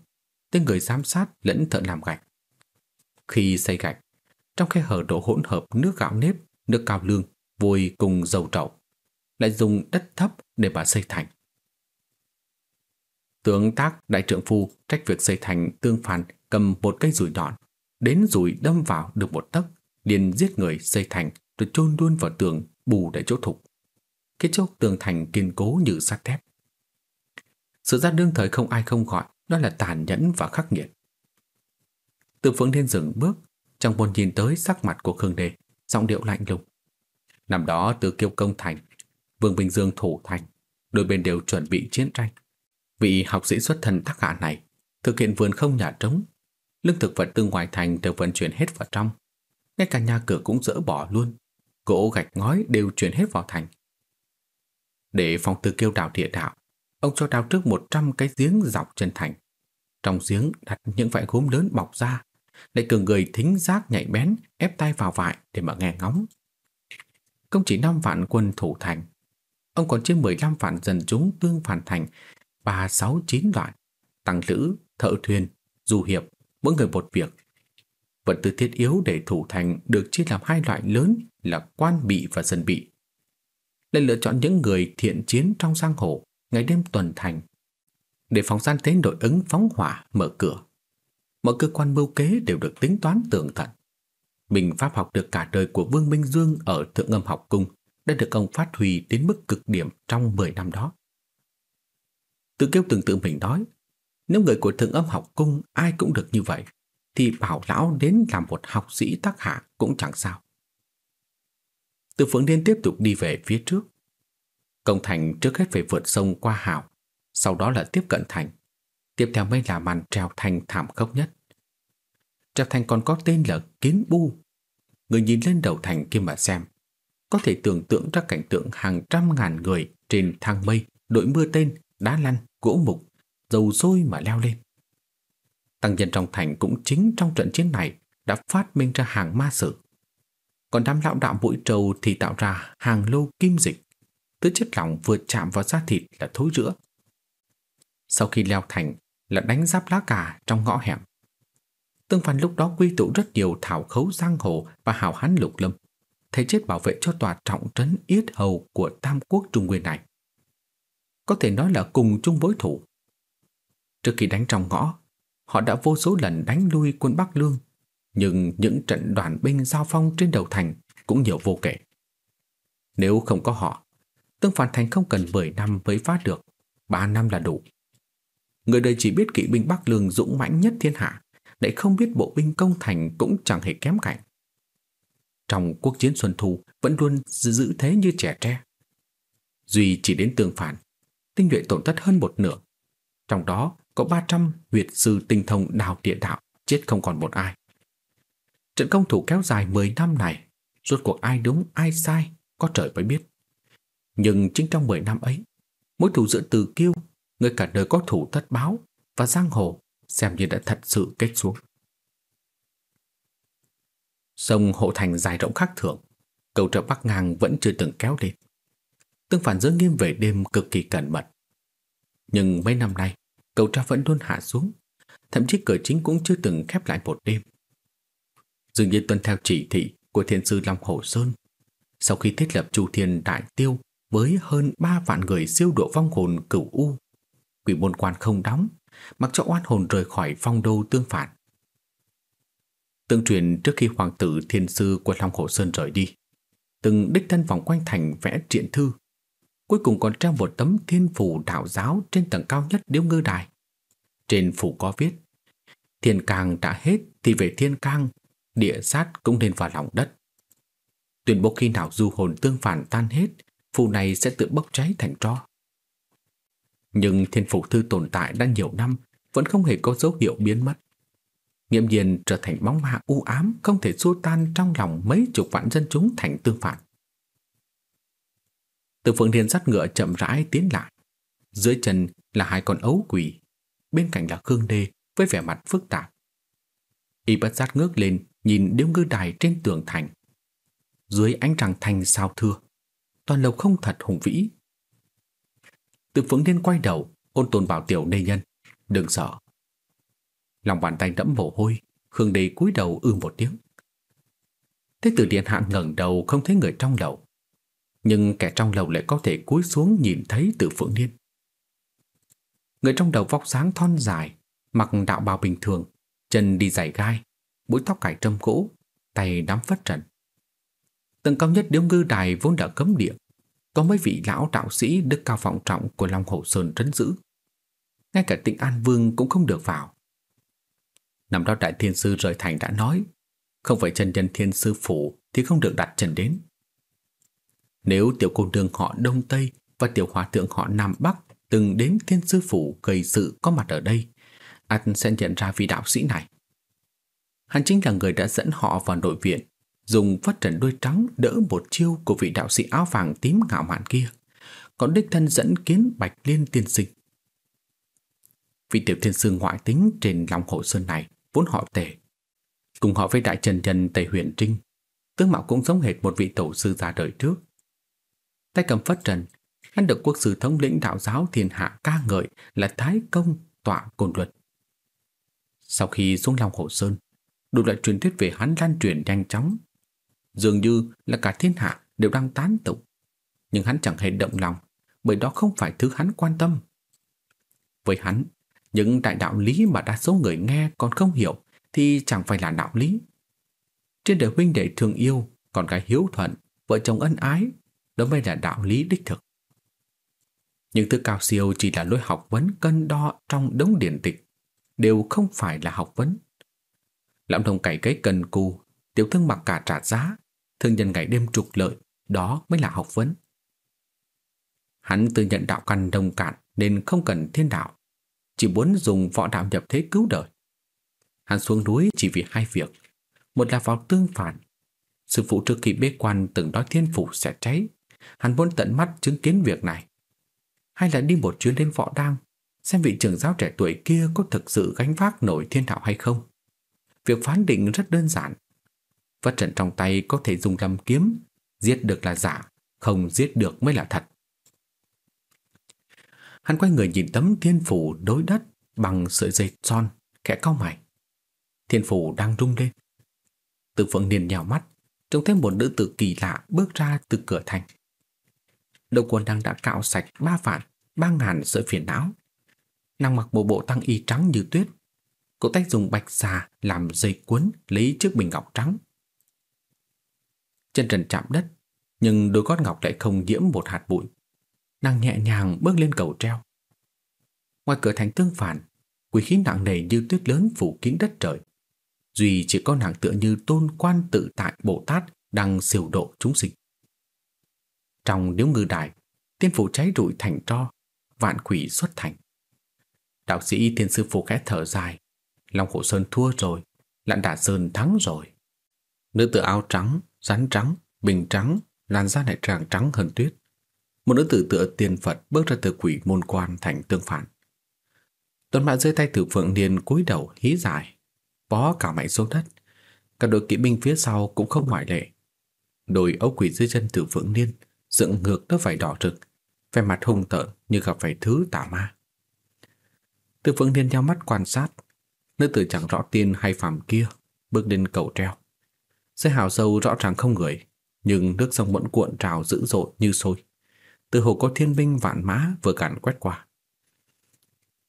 tên người giám sát lẫn thợ làm gạch. Khi xây gạch, trong khe hở đổ hỗn hợp nước gạo nếp, nước cao lương, vôi cùng dầu trậu, lại dùng đất thấp để bà xây thành. Tướng tác đại trưởng phu trách việc xây thành tương phản cầm một cây rùi nhọn, đến rùi đâm vào được một tấc, liền giết người xây thành rồi chôn luôn vào tường bù để chỗ thục. Cái chốc tường thành kiên cố như sắt thép. Sự ra đương thời không ai không gọi đó là tàn nhẫn và khắc nghiệt. Từ Phượng Thiên dừng bước, trong buồn nhìn tới sắc mặt của Khương Đề, giọng điệu lạnh lùng. Năm đó từ kiêu công thành, Vương Bình Dương thủ thành, đôi bên đều chuẩn bị chiến tranh. Vị học sĩ xuất thân tác hạ này thực hiện vườn không nhà trống, lương thực vật từ ngoài thành đều vận chuyển hết vào trong. Ngay cả nhà cửa cũng dỡ bỏ luôn, gỗ gạch ngói đều chuyển hết vào thành. Để phòng từ kiêu đào địa đạo, ông cho đào trước 100 cái giếng dọc chân thành. Trong giếng đặt những vải gốm lớn bọc ra, lại cử người thính giác nhạy bén ép tay vào vải để mà nghe ngóng. Không chỉ 5 vạn quân thủ thành, ông còn trên 15 vạn dân chúng tương phản thành ba sáu chín loại, tăng lữ, thợ thuyền, du hiệp, mỗi người một việc. Vật tư thiết yếu để thủ thành được chia làm hai loại lớn là quan bị và dân bị. Lại lựa chọn những người thiện chiến trong giang hồ, ngày đêm tuần thành, để phòng gian tế đội ứng phóng hỏa mở cửa. Mọi cơ quan mưu kế đều được tính toán tường tận. Bình pháp học được cả đời của Vương Minh Dương ở Thượng Âm học cung đã được ông phát huy đến mức cực điểm trong 10 năm đó. Tự kêu từng tự mình nói, nếu người của thượng âm học cung ai cũng được như vậy, thì bảo lão đến làm một học sĩ tác hạ cũng chẳng sao. Từ Phượng Điên tiếp tục đi về phía trước. Công thành trước hết phải vượt sông qua hào, sau đó là tiếp cận thành. Tiếp theo mới là màn trèo thành thảm khốc nhất. Trèo thành còn có tên là Kiến Bu. Người nhìn lên đầu thành kia mà xem, có thể tưởng tượng ra cảnh tượng hàng trăm ngàn người trên thang mây, đội mưa tên, đá lăn, gỗ mục, dầu sôi mà leo lên. Tăng nhân trong thành cũng chính trong trận chiến này đã phát minh ra hàng ma sử. Còn đám lão đạo bụi trầu thì tạo ra hàng lô kim dịch. tứ chất lỏng vừa chạm vào da thịt là thối rữa. Sau khi leo thành là đánh giáp lá cà trong ngõ hẻm. Tương Phản lúc đó quy tụ rất nhiều thảo khấu giang hồ và hào hán lục lâm. Thầy chết bảo vệ cho tòa trọng trấn yết hầu của Tam Quốc Trung Nguyên này. Có thể nói là cùng chung bối thủ. Trước khi đánh trong ngõ, họ đã vô số lần đánh lui quân Bắc Lương, nhưng những trận đoàn binh giao phong trên đầu thành cũng nhiều vô kể. Nếu không có họ, Tương Phản Thành không cần 10 năm mới phá được, 3 năm là đủ. Người đời chỉ biết kỵ binh Bắc Lương dũng mãnh nhất thiên hạ, lại không biết bộ binh công thành cũng chẳng hề kém cạnh. Trong cuộc chiến Xuân Thu vẫn luôn giữ thế như trẻ tre. Duy chỉ đến tương phản, tinh nhuệ tổn thất hơn một nửa. Trong đó có 300 huyệt sư tinh thông đào địa đạo, chết không còn một ai. Trận công thủ kéo dài 10 năm này, rốt cuộc ai đúng ai sai, có trời mới biết. Nhưng chính trong 10 năm ấy, mối thù giữa Từ Kiêu, người cả đời có thủ thất báo, và Giang Hồ xem như đã thật sự kết xuống. Sông Hộ Thành dài rộng khác thường, cầu trợ Bắc Ngang vẫn chưa từng kéo lên. Tương phản giới nghiêm về đêm cực kỳ cẩn mật. Nhưng mấy năm nay, cầu treo vẫn luôn hạ xuống, thậm chí cửa chính cũng chưa từng khép lại một đêm. Dường như tuân theo chỉ thị của thiên sư Long Hồ Sơn, sau khi thiết lập Chu Thiên Đại Tiêu với hơn 3 vạn người siêu độ vong hồn cửu u, quỷ môn quan không đóng, mặc cho oan hồn rời khỏi phong đô tương phản. Tương truyền trước khi hoàng tử thiên sư của Long Hồ Sơn rời đi, từng đích thân vòng quanh thành vẽ triện thư, cuối cùng còn treo một tấm thiên phủ đạo giáo trên tầng cao nhất điếu ngư đài. Trên phủ có viết, thiên càng đã hết thì về thiên cang, địa sát cũng nên vào lòng đất. Tuyên bố khi nào du hồn tương phản tan hết, phủ này sẽ tự bốc cháy thành tro. Nhưng thiên phủ thư tồn tại đã nhiều năm vẫn không hề có dấu hiệu biến mất. nghiệm nhiên trở thành bóng ma u ám không thể xua tan trong lòng mấy chục vạn dân chúng thành tương phản. Từ phượng thiên dắt ngựa chậm rãi tiến lại. Dưới chân là hai con ấu quỷ, bên cạnh là Khương Đê với vẻ mặt phức tạp. Y bất giác ngước lên nhìn điếu ngư đài trên tường thành. Dưới ánh trăng thành sao thưa, toàn lầu không thật hùng vĩ. Từ phượng thiên quay đầu, ôn tồn bảo tiểu nê nhân, đừng sợ. Lòng bàn tay đẫm mồ hôi, Khương Đê cúi đầu ư một tiếng. Thế tử điện hạ ngẩng đầu không thấy người trong lầu nhưng kẻ trong lầu lại có thể cúi xuống nhìn thấy từ phượng niên. Người trong đầu vóc sáng thon dài, mặc đạo bào bình thường, chân đi giày gai, búi tóc cải trâm gỗ, tay nắm phất trần. Tầng cao nhất điếu ngư đài vốn đã cấm địa, có mấy vị lão đạo sĩ đức cao vọng trọng của Long Hồ Sơn trấn giữ. Ngay cả tịnh An Vương cũng không được vào. Năm đó Đại Thiên Sư rời thành đã nói, không phải chân nhân Thiên Sư Phủ thì không được đặt chân đến. Nếu tiểu cô nương họ Đông Tây và tiểu hòa thượng họ Nam Bắc từng đến thiên sư phủ gây sự có mặt ở đây, anh sẽ nhận ra vị đạo sĩ này. Hắn chính là người đã dẫn họ vào nội viện, dùng phất trần đuôi trắng đỡ một chiêu của vị đạo sĩ áo vàng tím ngạo mạn kia, còn đích thân dẫn kiến bạch liên tiên sinh. Vị tiểu thiên sư ngoại tính trên lòng hồ sơn này vốn họ tề. Cùng họ với đại trần nhân Tây huyện Trinh, tướng mạo cũng giống hệt một vị tổ sư già đời trước. Tay cầm phất trần, hắn được quốc sư thống lĩnh đạo giáo thiên hạ ca ngợi là Thái Công tọa cồn luật. Sau khi xuống lòng Hồ Sơn, đủ loại truyền thuyết về hắn lan truyền nhanh chóng. Dường như là cả thiên hạ đều đang tán tụng. Nhưng hắn chẳng hề động lòng, bởi đó không phải thứ hắn quan tâm. Với hắn, những đại đạo lý mà đa số người nghe còn không hiểu thì chẳng phải là đạo lý. Trên đời huynh đệ thương yêu, còn cái hiếu thuận, vợ chồng ân ái đó mới là đạo lý đích thực. Những thứ cao siêu chỉ là lối học vấn cân đo trong đống điển tịch, đều không phải là học vấn. Lão đồng cày cấy cần cù, tiểu thương mặc cả trả giá, thương nhân ngày đêm trục lợi, đó mới là học vấn. Hắn tự nhận đạo căn đông cạn nên không cần thiên đạo, chỉ muốn dùng võ đạo nhập thế cứu đời. Hắn xuống núi chỉ vì hai việc, một là vào tương phản. Sư phụ trước khi bế quan từng nói thiên phủ sẽ cháy, hắn muốn tận mắt chứng kiến việc này. Hay là đi một chuyến đến võ đăng, xem vị trưởng giáo trẻ tuổi kia có thực sự gánh vác nổi thiên đạo hay không. Việc phán định rất đơn giản. Vật trận trong tay có thể dùng làm kiếm, giết được là giả, không giết được mới là thật. Hắn quay người nhìn tấm thiên phủ đối đất bằng sợi dây son, khẽ cau mày. Thiên phủ đang rung lên. Từ phượng niên nhào mắt, trông thấy một nữ tử kỳ lạ bước ra từ cửa thành. Đầu quần đang đã cạo sạch ba vạn, ba ngàn sợi phiền não. Nàng mặc bộ bộ tăng y trắng như tuyết. Cô tay dùng bạch xà làm dây cuốn lấy chiếc bình ngọc trắng. Chân trần chạm đất, nhưng đôi gót ngọc lại không nhiễm một hạt bụi. Nàng nhẹ nhàng bước lên cầu treo. Ngoài cửa thành tương phản, quỷ khí nặng nề như tuyết lớn phủ kín đất trời. Duy chỉ có nàng tựa như tôn quan tự tại Bồ Tát đang siêu độ chúng sinh. Trong điếu ngư đài, tiên phủ cháy rụi thành tro, vạn quỷ xuất thành. Đạo sĩ thiên sư phụ khẽ thở dài, Long Khổ Sơn thua rồi, Lạn Đà Sơn thắng rồi. Nữ tử áo trắng, rắn trắng, bình trắng, làn da lại tràng trắng hơn tuyết. Một nữ tử tựa tiền Phật bước ra từ quỷ môn quan thành tương phản. Tuần mã dưới tay tử phượng niên cúi đầu hí dài, bó cả mạnh xuống đất. Cả đội kỵ binh phía sau cũng không ngoại lệ. Đôi ấu quỷ dưới chân tử phượng niên dựng ngược đôi vải đỏ rực, vẻ mặt hung tợn như gặp phải thứ tà ma. Tử phượng niên nhau mắt quan sát, nữ tử chẳng rõ tiên hay phàm kia bước lên cầu treo. Dưới hào sâu rõ ràng không người, nhưng nước sông vẫn cuộn trào dữ dội như sôi. Từ hồ có thiên binh vạn mã vừa cản quét qua.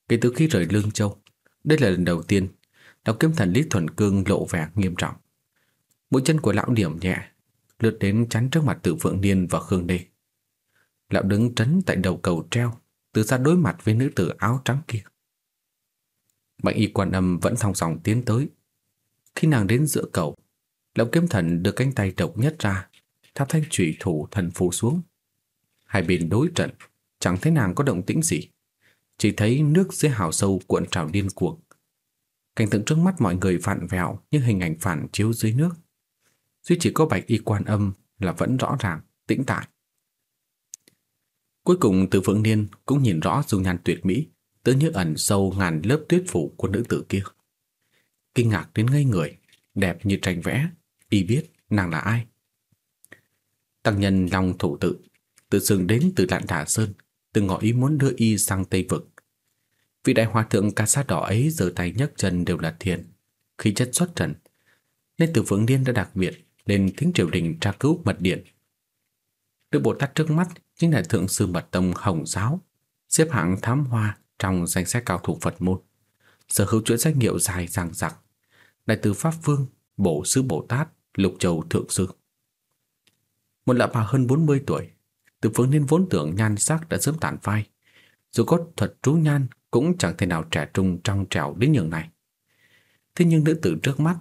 Kể từ khi rời Lương Châu, đây là lần đầu tiên đạo kiếm thần Lý Thuần Cương lộ vẻ nghiêm trọng. Mũi chân của lão điểm nhẹ, lướt đến chắn trước mặt Tử Phượng Niên và Khương Đê. Lão đứng trấn tại đầu cầu treo, từ xa đối mặt với nữ tử áo trắng kia. Mạnh y quan âm vẫn thong song tiến tới. Khi nàng đến giữa cầu, lão kiếm thần đưa cánh tay độc nhất ra, tháp thanh trụy thủ thần phù xuống. Hai bên đối trận, chẳng thấy nàng có động tĩnh gì. Chỉ thấy nước dưới hào sâu cuộn trào điên cuồng. Cảnh tượng trước mắt mọi người vặn vẹo như hình ảnh phản chiếu dưới nước. Duy chỉ có bạch y quan âm là vẫn rõ ràng, tĩnh tại. Cuối cùng từ phượng niên cũng nhìn rõ dung nhan tuyệt mỹ, tự như ẩn sâu ngàn lớp tuyết phủ của nữ tử kia. Kinh ngạc đến ngây người, đẹp như tranh vẽ, y biết nàng là ai. Tăng nhân lòng thủ tự, tự xưng đến từ lạn đà sơn, từng ngỏ ý muốn đưa y sang Tây Vực. Vị đại hòa thượng ca sát đỏ ấy giờ tay nhấc chân đều là thiền, khi chất xuất trần. Nên từ Vương niên đã đặc biệt lên thính triều đình tra cứu mật điện. Đức Bồ Tát trước mắt chính là Thượng sư Mật Tông Hồng Giáo, xếp hạng thám hoa trong danh sách cao thủ Phật môn, sở hữu chuỗi danh hiệu dài dằng dặc, đại từ Pháp Vương, Bổ Sư Bồ Tát, Lục Châu Thượng Sư. Một lão bà hơn 40 tuổi, từ phương niên vốn tưởng nhan sắc đã sớm tàn phai, dù có thuật trú nhan cũng chẳng thể nào trẻ trung trong trẻo đến nhường này. Thế nhưng nữ tử trước mắt,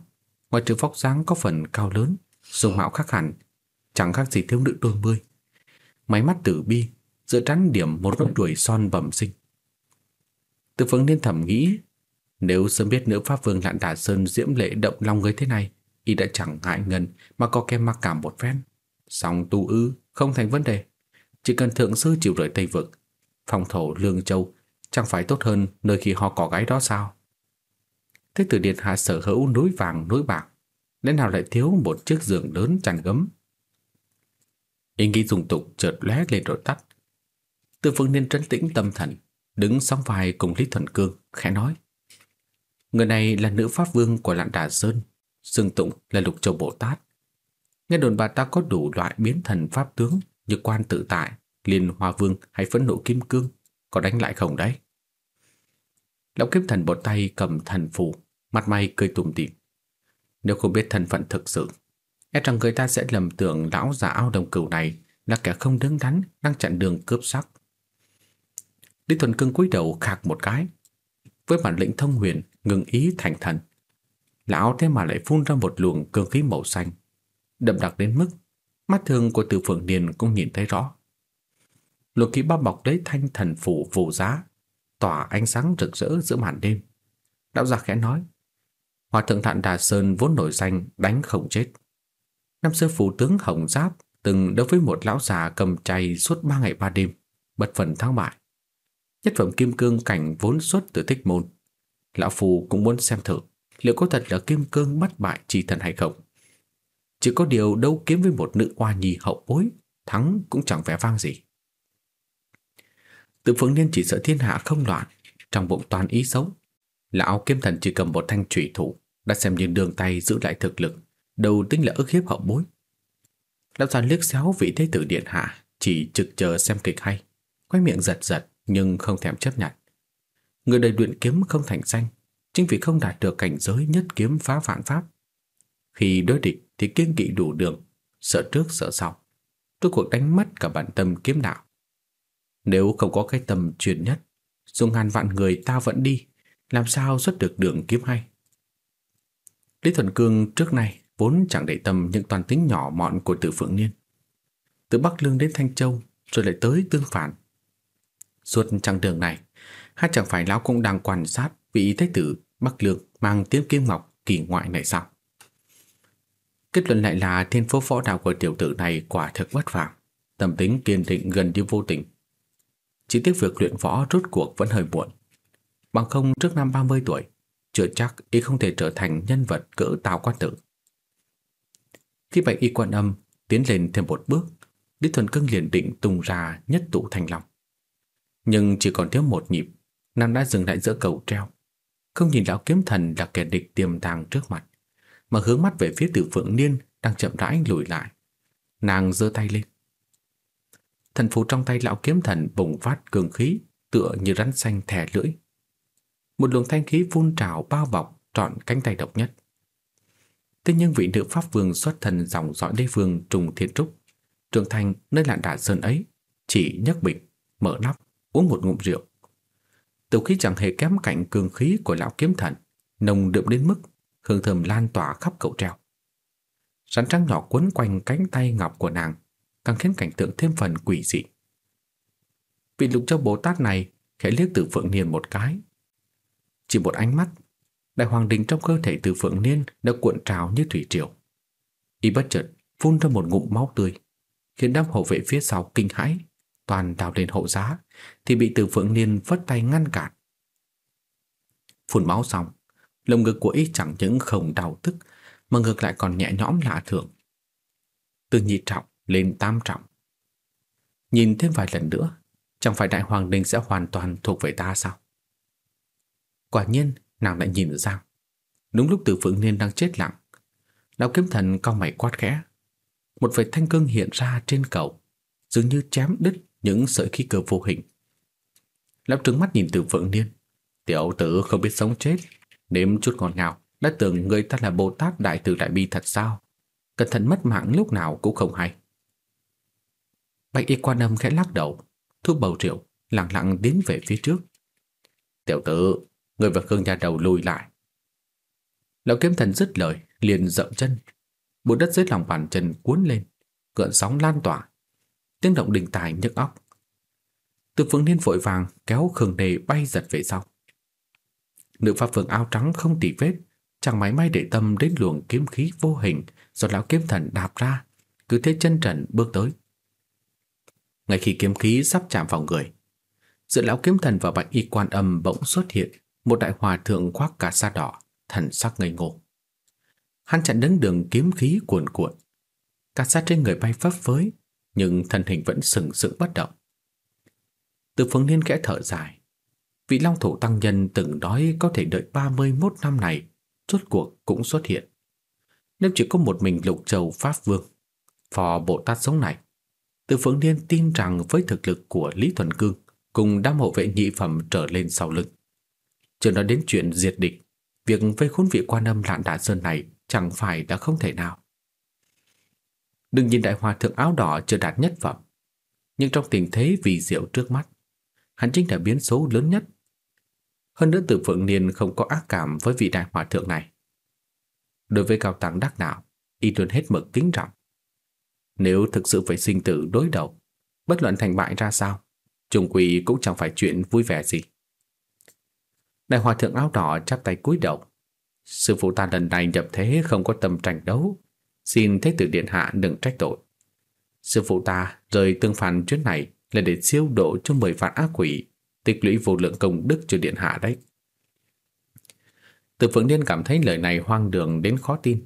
ngoài trừ phóc dáng có phần cao lớn, dung mạo khác hẳn, chẳng khác gì thiếu nữ đôi mươi. Máy mắt tử bi, giữa trán điểm một vết đuổi son bẩm sinh. Từ phương niên thầm nghĩ, nếu sớm biết nữ pháp vương lạn đà sơn diễm lệ động lòng người thế này, y đã chẳng ngại ngần mà có kem mặc cảm một phen. Xong tu ư, không thành vấn đề. Chỉ cần thượng sư chịu rời Tây Vực, phòng thổ Lương Châu chẳng phải tốt hơn nơi khi họ có gái đó sao? Thế tử điện hạ sở hữu núi vàng núi bạc, lẽ nào lại thiếu một chiếc giường lớn chăn gấm? Ý nghĩ dùng tục chợt lóe lên rồi tắt. Từ phương niên trấn tĩnh tâm thần, đứng song vai cùng Lý Thuần Cương, khẽ nói. Người này là nữ pháp vương của lạng Đà Sơn, xưng tụng là Lục Châu Bồ Tát. Nghe đồn bà ta có đủ loại biến thần pháp tướng như quan tự tại, liên hòa vương hay phấn nộ kim cương, có đánh lại không đấy? Lão kiếp thần bột tay cầm thần phù, mặt mày cười tủm tỉm. Nếu không biết thân phận thực sự, e rằng người ta sẽ lầm tưởng lão già ao đồng cửu này là kẻ không đứng đắn đang chặn đường cướp sắc. Lý Thuần Cương cúi đầu khạc một cái, với bản lĩnh thông huyền ngừng ý thành thần. Lão thế mà lại phun ra một luồng cương khí màu xanh, đậm đặc đến mức mắt thường của Từ Phượng Điền cũng nhìn thấy rõ. Lục khí bao bọc lấy thanh thần phủ vô giá, tỏa ánh sáng rực rỡ giữa màn đêm. Đạo giả khẽ nói, Hòa thượng Thạn Đà Sơn vốn nổi danh đánh không chết. Năm xưa phủ tướng Hồng Giáp từng đối với một lão già cầm chay suốt ba ngày ba đêm, bất phần thắng bại. Nhất phẩm kim cương cảnh vốn xuất từ thích môn. Lão Phù cũng muốn xem thử liệu có thật là kim cương bắt bại chi thần hay không. Chỉ có điều đấu kiếm với một nữ oa nhi hậu bối, thắng cũng chẳng vẻ vang gì. Tự phương niên chỉ sợ thiên hạ không loạn, trong bụng toàn ý xấu. Lão kiếm thần chỉ cầm một thanh trụy thủ, đã xem như đường tay giữ lại thực lực, đầu tính là ức hiếp hậu bối. Lão già liếc xéo vị thế tử điện hạ, chỉ trực chờ xem kịch hay, quay miệng giật giật nhưng không thèm chấp nhận. Người đời luyện kiếm không thành danh, chính vì không đạt được cảnh giới nhất kiếm phá vạn pháp. Khi đối địch thì kiên kỵ đủ đường, sợ trước sợ sau. Rốt cuộc đánh mất cả bản tâm kiếm đạo. Nếu không có cái tâm truyền nhất, dùng ngàn vạn người ta vẫn đi, làm sao xuất được đường kiếm hay. Lý Thuần Cương trước nay vốn chẳng để tâm những toàn tính nhỏ mọn của Tử Phượng Niên. Từ Bắc Lương đến Thanh Châu, rồi lại tới tương phản. Suốt chặng đường này, hai chẳng phải lão cũng đang quan sát vị thái tử Bắc Lương mang tiếng kim ngọc kỳ ngoại này sao? Kết luận lại là thiên phố võ đạo của tiểu tử này quả thực bất phàm, tâm tính kiên định gần như vô tình. Chỉ tiếc việc luyện võ rốt cuộc vẫn hơi muộn. Bằng không trước năm 30 tuổi, chưa chắc y không thể trở thành nhân vật cỡ tào quan tử. Khi bạch y quan âm tiến lên thêm một bước, Lý Thuần Cưng liền định tung ra nhất tụ thành lòng. Nhưng chỉ còn thiếu một nhịp, nam đã dừng lại giữa cầu treo. Không nhìn lão kiếm thần là kẻ địch tiềm tàng trước mặt, mà hướng mắt về phía tử phượng niên đang chậm rãi lùi lại. Nàng giơ tay lên. Thần phù trong tay lão kiếm thần bùng phát cường khí, tựa như rắn xanh thè lưỡi. Một luồng thanh khí phun trào bao bọc trọn cánh tay độc nhất. Thế nhưng vị nữ pháp vương xuất thần dòng dõi đế vương trùng thiên trúc, trưởng thành nơi lạn đà sơn ấy, chỉ nhấc bình, mở nắp, uống một ngụm rượu. Tử khí chẳng hề kém cạnh cường khí của lão kiếm thần, nồng đượm đến mức hương thơm lan tỏa khắp cầu treo. Rắn trắng nhỏ quấn quanh cánh tay ngọc của nàng, càng khiến cảnh tượng thêm phần quỷ dị. Vị lục châu Bồ Tát này khẽ liếc từ Phượng Niên một cái. Chỉ một ánh mắt, đại hoàng đình trong cơ thể từ Phượng Niên đã cuộn trào như thủy triều. Y bất chợt phun ra một ngụm máu tươi, khiến đám hộ vệ phía sau kinh hãi, toàn đào lên hậu giá, thì bị từ Phượng Niên vất tay ngăn cản. Phun máu xong, lồng ngực của y chẳng những không đau tức, mà ngược lại còn nhẹ nhõm lạ thường. Từ nhị trọng lên tam trọng. Nhìn thêm vài lần nữa, chẳng phải đại hoàng đình sẽ hoàn toàn thuộc về ta sao? Quả nhiên, nàng lại nhìn ra. Đúng lúc từ Phượng Niên đang chết lặng, lão kiếm thần cao mày quát khẽ. Một vệt thanh cương hiện ra trên cầu, dường như chém đứt những sợi khí cơ vô hình. Lão trứng mắt nhìn từ Phượng Niên. Tiểu tử không biết sống chết, nếm chút ngọt ngào, đã tưởng người ta là Bồ Tát Đại Từ Đại Bi thật sao? Cẩn thận mất mạng lúc nào cũng không hay. Bạch y quan âm khẽ lắc đầu, Thu bầu rượu, lặng lặng tiến về phía trước. Tiểu tử, người và Khương nhà đầu lùi lại. Lão kiếm thần dứt lời, liền dậm chân. Bùn đất dưới lòng bàn chân cuốn lên, Cợn sóng lan tỏa. Tiếng động đình tài nhức óc. Từ phương niên vội vàng kéo Khương Đề bay giật về sau. Nữ pháp vương áo trắng không tỉ vết, chẳng máy may để tâm đến luồng kiếm khí vô hình do lão kiếm thần đạp ra, cứ thế chân trần bước tới. Ngay khi kiếm khí sắp chạm vào người, giữa lão kiếm thần và bạch y quan âm bỗng xuất hiện một đại hòa thượng khoác cả sa đỏ, thần sắc ngây ngô. Hắn chặn đứng đường kiếm khí cuồn cuộn. Cả sa trên người bay phấp phới, nhưng thân hình vẫn sừng sững bất động. Từ Phấn niên kẽ thở dài. Vị long thủ tăng nhân từng nói có thể đợi 31 năm này, rốt cuộc cũng xuất hiện. Nếu chỉ có một mình lục châu Pháp Vương, phò Bồ Tát sống này, từ Phấn niên tin rằng với thực lực của Lý Thuần Cương cùng đám hộ vệ nhị phẩm trở lên sau lưng. Chưa nói đến chuyện diệt địch, việc vây khốn vị quan âm lạn đà sơn này chẳng phải đã không thể nào. Đừng nhìn đại hòa thượng áo đỏ chưa đạt nhất phẩm, nhưng trong tình thế vì diệu trước mắt, hắn chính là biến số lớn nhất. Hơn nữa từ Phượng Niên không có ác cảm với vị đại hòa thượng này. đối với cao tăng đắc đạo, y luôn hết mực kính trọng. Nếu thực sự phải sinh tử đối đầu, bất luận thành bại ra sao, trùng quỷ cũng chẳng phải chuyện vui vẻ gì. Đại hòa thượng áo đỏ chắp tay cúi đầu. Sư phụ ta lần này nhập thế không có tâm tranh đấu, xin Thế tử Điện Hạ đừng trách tội. Sư phụ ta rời tương phản chuyến này là để siêu độ cho mười vạn ác quỷ, tích lũy vô lượng công đức cho Điện Hạ đấy. Từ Phượng Điên cảm thấy lời này hoang đường đến khó tin,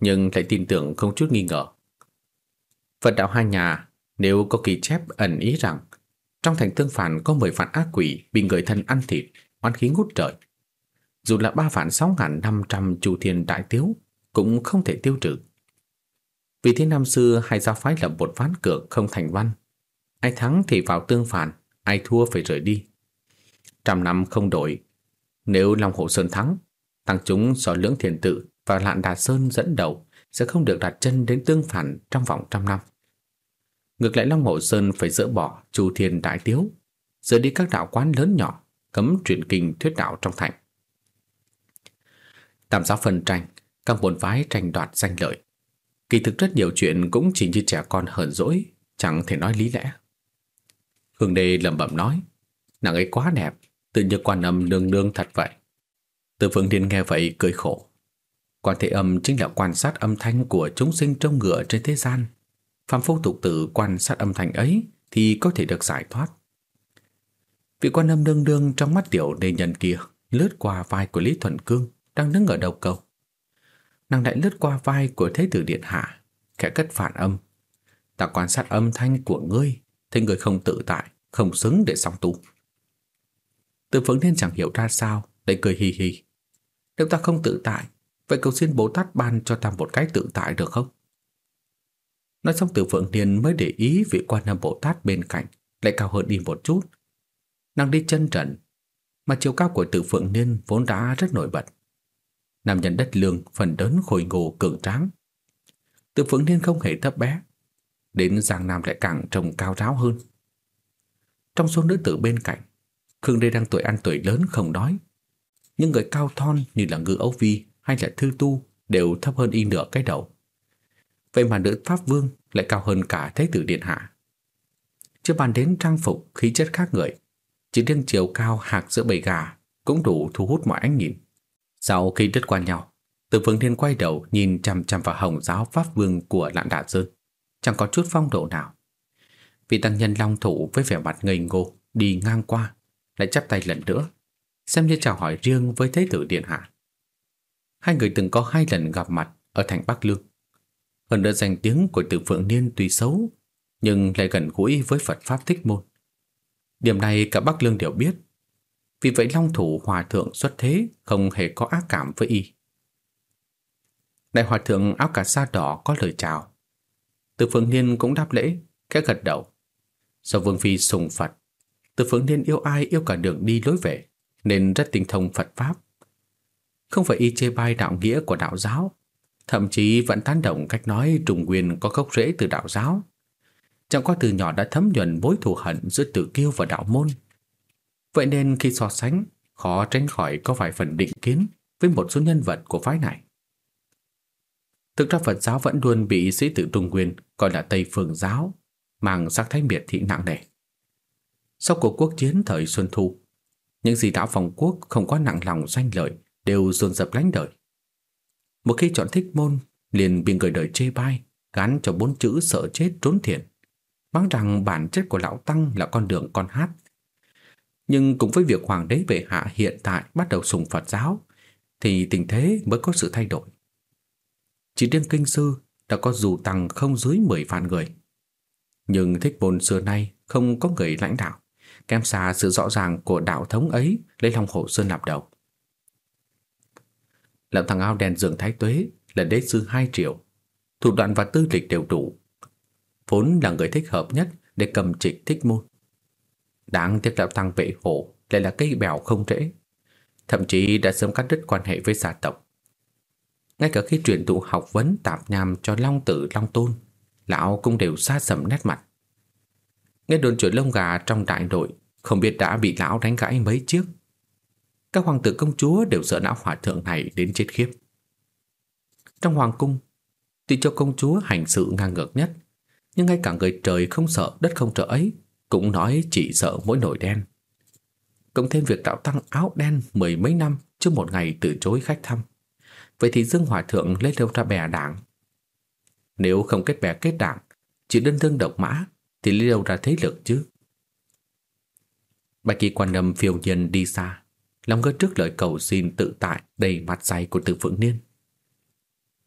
nhưng lại tin tưởng không chút nghi ngờ. Phật đạo hai nhà nếu có kỳ chép ẩn ý rằng trong thành tương phản có mười vạn ác quỷ bị người thân ăn thịt, oan khí ngút trời. Dù là ba vạn sáu ngàn năm trăm chu thiên đại tiếu cũng không thể tiêu trừ. Vì thế năm xưa hai giáo phái lập một ván cược không thành văn. Ai thắng thì vào tương phản, ai thua phải rời đi. Trăm năm không đổi. Nếu Long Hồ Sơn thắng, tăng chúng do lưỡng thiền tự và lạn đà sơn dẫn đầu sẽ không được đặt chân đến tương phản trong vòng trăm năm. Ngược lại Long Hồ Sơn phải dỡ bỏ chu thiên đại tiếu, dỡ đi các đạo quán lớn nhỏ, cấm truyền kinh thuyết đạo trong thành. Tam giáo phân tranh, các môn phái tranh đoạt danh lợi. Kỳ thực rất nhiều chuyện cũng chỉ như trẻ con hờn dỗi, chẳng thể nói lý lẽ. Hương Đê lẩm bẩm nói, nàng ấy quá đẹp, tự như quan âm nương nương thật vậy. Từ Phương Thiên nghe vậy cười khổ. Quan thế âm chính là quan sát âm thanh của chúng sinh trong ngựa trên thế gian. Phạm phu tục tử quan sát âm thanh ấy thì có thể được giải thoát. Vị quan âm nương nương trong mắt tiểu đề nhân kia lướt qua vai của Lý Thuần Cương đang đứng ở đầu cầu. Nàng lại lướt qua vai của Thế tử Điện Hạ, khẽ cất phản âm. Ta quan sát âm thanh của ngươi, thấy người không tự tại, không xứng để song tu. Từ phượng nên chẳng hiểu ra sao, để cười hì hì. Nếu ta không tự tại, vậy cầu xin Bồ Tát ban cho ta một cái tự tại được không? Nói xong từ phượng niên mới để ý vị quan âm Bồ Tát bên cạnh lại cao hơn đi một chút. Nàng đi chân trần, mà chiều cao của tử phượng niên vốn đã rất nổi bật. Nam nhân đất lương phần lớn khôi ngô cường tráng. Tử phượng niên không hề thấp bé, đến Giang Nam lại càng trông cao ráo hơn. Trong số nữ tử bên cạnh, Khương Đê đang tuổi ăn tuổi lớn không nói. Nhưng người cao thon như là ngư ấu vi hay là thư tu đều thấp hơn y nửa cái đầu. Vậy mà nữ Pháp Vương lại cao hơn cả Thế tử Điện Hạ. Chưa bàn đến trang phục khí chất khác người, chỉ riêng chiều cao hạc giữa bầy gà cũng đủ thu hút mọi ánh nhìn. Sau khi đứt qua nhau, Từ Phương Thiên quay đầu nhìn chằm chằm vào hồng giáo Pháp Vương của Lạn Đạ Sơn, chẳng có chút phong độ nào. Vị tăng nhân long thủ với vẻ mặt ngây ngô đi ngang qua, lại chắp tay lần nữa, xem như chào hỏi riêng với Thế tử Điện Hạ. Hai người từng có hai lần gặp mặt ở thành Bắc Lương. Hơn nữa danh tiếng của tử Phượng Niên tuy xấu, nhưng lại gần gũi với Phật Pháp Thích Môn. Điểm này cả Bắc Lương đều biết. Vì vậy Long Thủ Hòa Thượng xuất thế không hề có ác cảm với y. Đại Hòa Thượng áo cà sa đỏ có lời chào. Từ Phương Niên cũng đáp lễ, khẽ gật đầu. Do Vương Phi sùng Phật, Từ Phương Niên yêu ai yêu cả đường đi lối về, nên rất tinh thông Phật Pháp. Không phải y chê bai đạo nghĩa của đạo giáo, thậm chí vẫn tán động cách nói trùng quyền có gốc rễ từ đạo giáo. Chẳng qua từ nhỏ đã thấm nhuần mối thù hận giữa tử kiêu và đạo môn. Vậy nên khi so sánh, khó tránh khỏi có vài phần định kiến với một số nhân vật của phái này. Thực ra Phật giáo vẫn luôn bị sĩ tử Trung Nguyên gọi là Tây Phương giáo, mang sắc thái miệt thị nặng nề. Sau cuộc quốc chiến thời Xuân Thu, những gì đạo phòng quốc không có nặng lòng danh lợi đều dồn dập lánh đời. Một khi chọn thích môn, liền bị người đời chê bai, gắn cho bốn chữ sợ chết trốn thiện mắng rằng bản chất của lão Tăng là con đường con hát. Nhưng cùng với việc Hoàng đế bệ hạ hiện tại bắt đầu sùng Phật giáo, thì tình thế mới có sự thay đổi. Chỉ riêng kinh sư đã có dù tăng không dưới 10 vạn người. Nhưng thích bồn xưa nay không có người lãnh đạo, kém xa sự rõ ràng của đạo thống ấy lấy lòng hộ sơn làm đầu. Lão thằng ao đèn dường thái tuế là đế sư 2 triệu, thủ đoạn và tư lịch đều đủ, vốn là người thích hợp nhất để cầm trịch thích môn. Đáng tiếc lão tăng vệ hổ lại là cây bèo không trễ, thậm chí đã sớm cắt đứt quan hệ với gia tộc. Ngay cả khi truyền tụ học vấn tạp nham cho Long Tử Long Tôn, lão cũng đều xa sầm nét mặt. Nghe đồn chuyện lông gà trong đại đội không biết đã bị lão đánh gãy mấy chiếc. Các hoàng tử công chúa đều sợ lão hỏa thượng này đến chết khiếp. Trong hoàng cung, tuy cho công chúa hành sự ngang ngược nhất, nhưng ngay cả người trời không sợ đất không sợ ấy cũng nói chỉ sợ mỗi nổi đen. Cộng thêm việc tạo tăng áo đen mười mấy năm trước một ngày từ chối khách thăm. Vậy thì Dương Hòa Thượng lấy đâu ra bè đảng? Nếu không kết bè kết đảng, chỉ đơn thương độc mã, thì lấy đâu ra thế lực chứ? Bạch kỳ quan âm phiêu nhiên đi xa, lòng ngơ trước lời cầu xin tự tại đầy mặt dày của Từ Phượng Niên.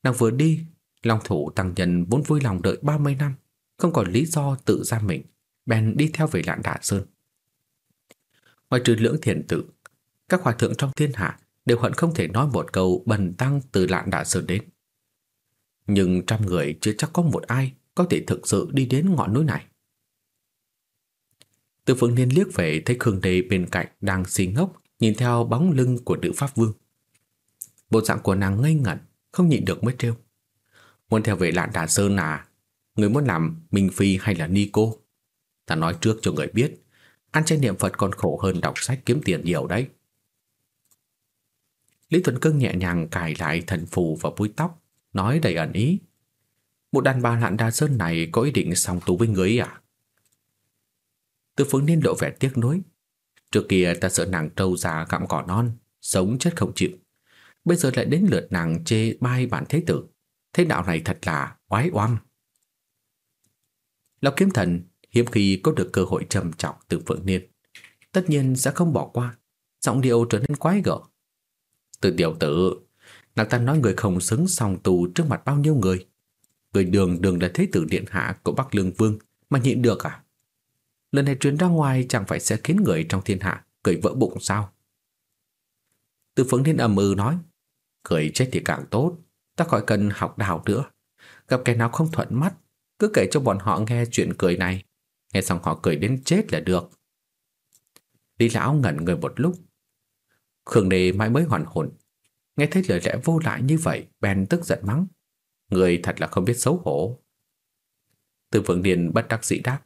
Nàng vừa đi, Long thủ tăng nhân vốn vui lòng đợi 30 năm, không còn lý do tự ra mình, bèn đi theo về lạn đạ sơn. Ngoài trừ lưỡng thiền tự, các hòa thượng trong thiên hạ đều hận không thể nói một câu bần tăng từ lạn đã sơn đến. Nhưng trăm người chưa chắc có một ai có thể thực sự đi đến ngọn núi này. Từ phương niên liếc về thấy Khương Đề bên cạnh đang xì ngốc nhìn theo bóng lưng của nữ pháp vương. Bộ dạng của nàng ngây ngẩn, không nhịn được mới trêu. Muốn theo về lạn đà sơn à? Người muốn làm Minh Phi hay là Ni cô? Ta nói trước cho người biết, ăn chay niệm Phật còn khổ hơn đọc sách kiếm tiền nhiều đấy. Lý Thuận Cưng nhẹ nhàng cài lại thần phù và búi tóc, nói đầy ẩn ý. Một đàn bà lạn đa sơn này có ý định song tú với người à? Tư phương niên lộ vẻ tiếc nuối. Trước kia ta sợ nàng trâu già gặm cỏ non, sống chết không chịu. Bây giờ lại đến lượt nàng chê bai bản thế tử. Thế đạo này thật là oái oăm. Lão kiếm thần hiếm khi có được cơ hội trầm trọng từ Phượng Niên. Tất nhiên sẽ không bỏ qua. Giọng điệu trở nên quái gở. Từ tiểu tử, nàng ta nói người không xứng song tù trước mặt bao nhiêu người. Người đường đường là thế tử điện hạ của Bắc Lương Vương mà nhịn được à? Lần này truyền ra ngoài chẳng phải sẽ khiến người trong thiên hạ cười vỡ bụng sao? Từ Phượng thiên âm ư ừ nói, cười chết thì càng tốt, ta khỏi cần học đào nữa. Gặp kẻ nào không thuận mắt, cứ kể cho bọn họ nghe chuyện cười này. Nghe xong họ cười đến chết là được. Lý lão ngẩn người một lúc. Khương Đề mãi mới hoàn hồn. Nghe thấy lời lẽ vô lại như vậy, bèn tức giận mắng. Người thật là không biết xấu hổ. Từ Phượng Điền bất đắc dĩ đáp.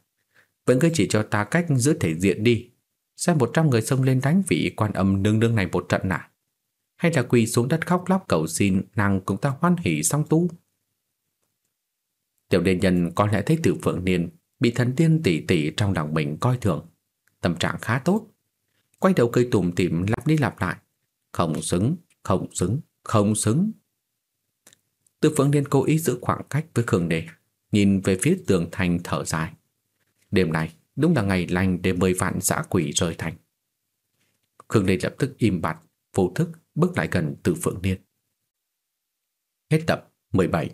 Vẫn cứ chỉ cho ta cách giữ thể diện đi. Xem một trăm người xông lên đánh vị quan âm nương nương này một trận à? Hay là quỳ xuống đất khóc lóc cầu xin nàng cùng ta hoan hỷ song tu? Tiểu đền nhân có lẽ thấy tử phượng niên bị thần tiên tỷ tỷ trong lòng mình coi thường. Tâm trạng khá tốt. Quay đầu cây tùm tìm lặp đi lặp lại. Không xứng, không xứng, không xứng. Tư Phượng Niên cố ý giữ khoảng cách với Khương Đề, nhìn về phía tường thành thở dài. Đêm nay đúng là ngày lành để mời vạn dã quỷ rời thành. Khương Đề lập tức im bặt, vô thức bước lại gần Từ Phượng Niên. Hết tập 17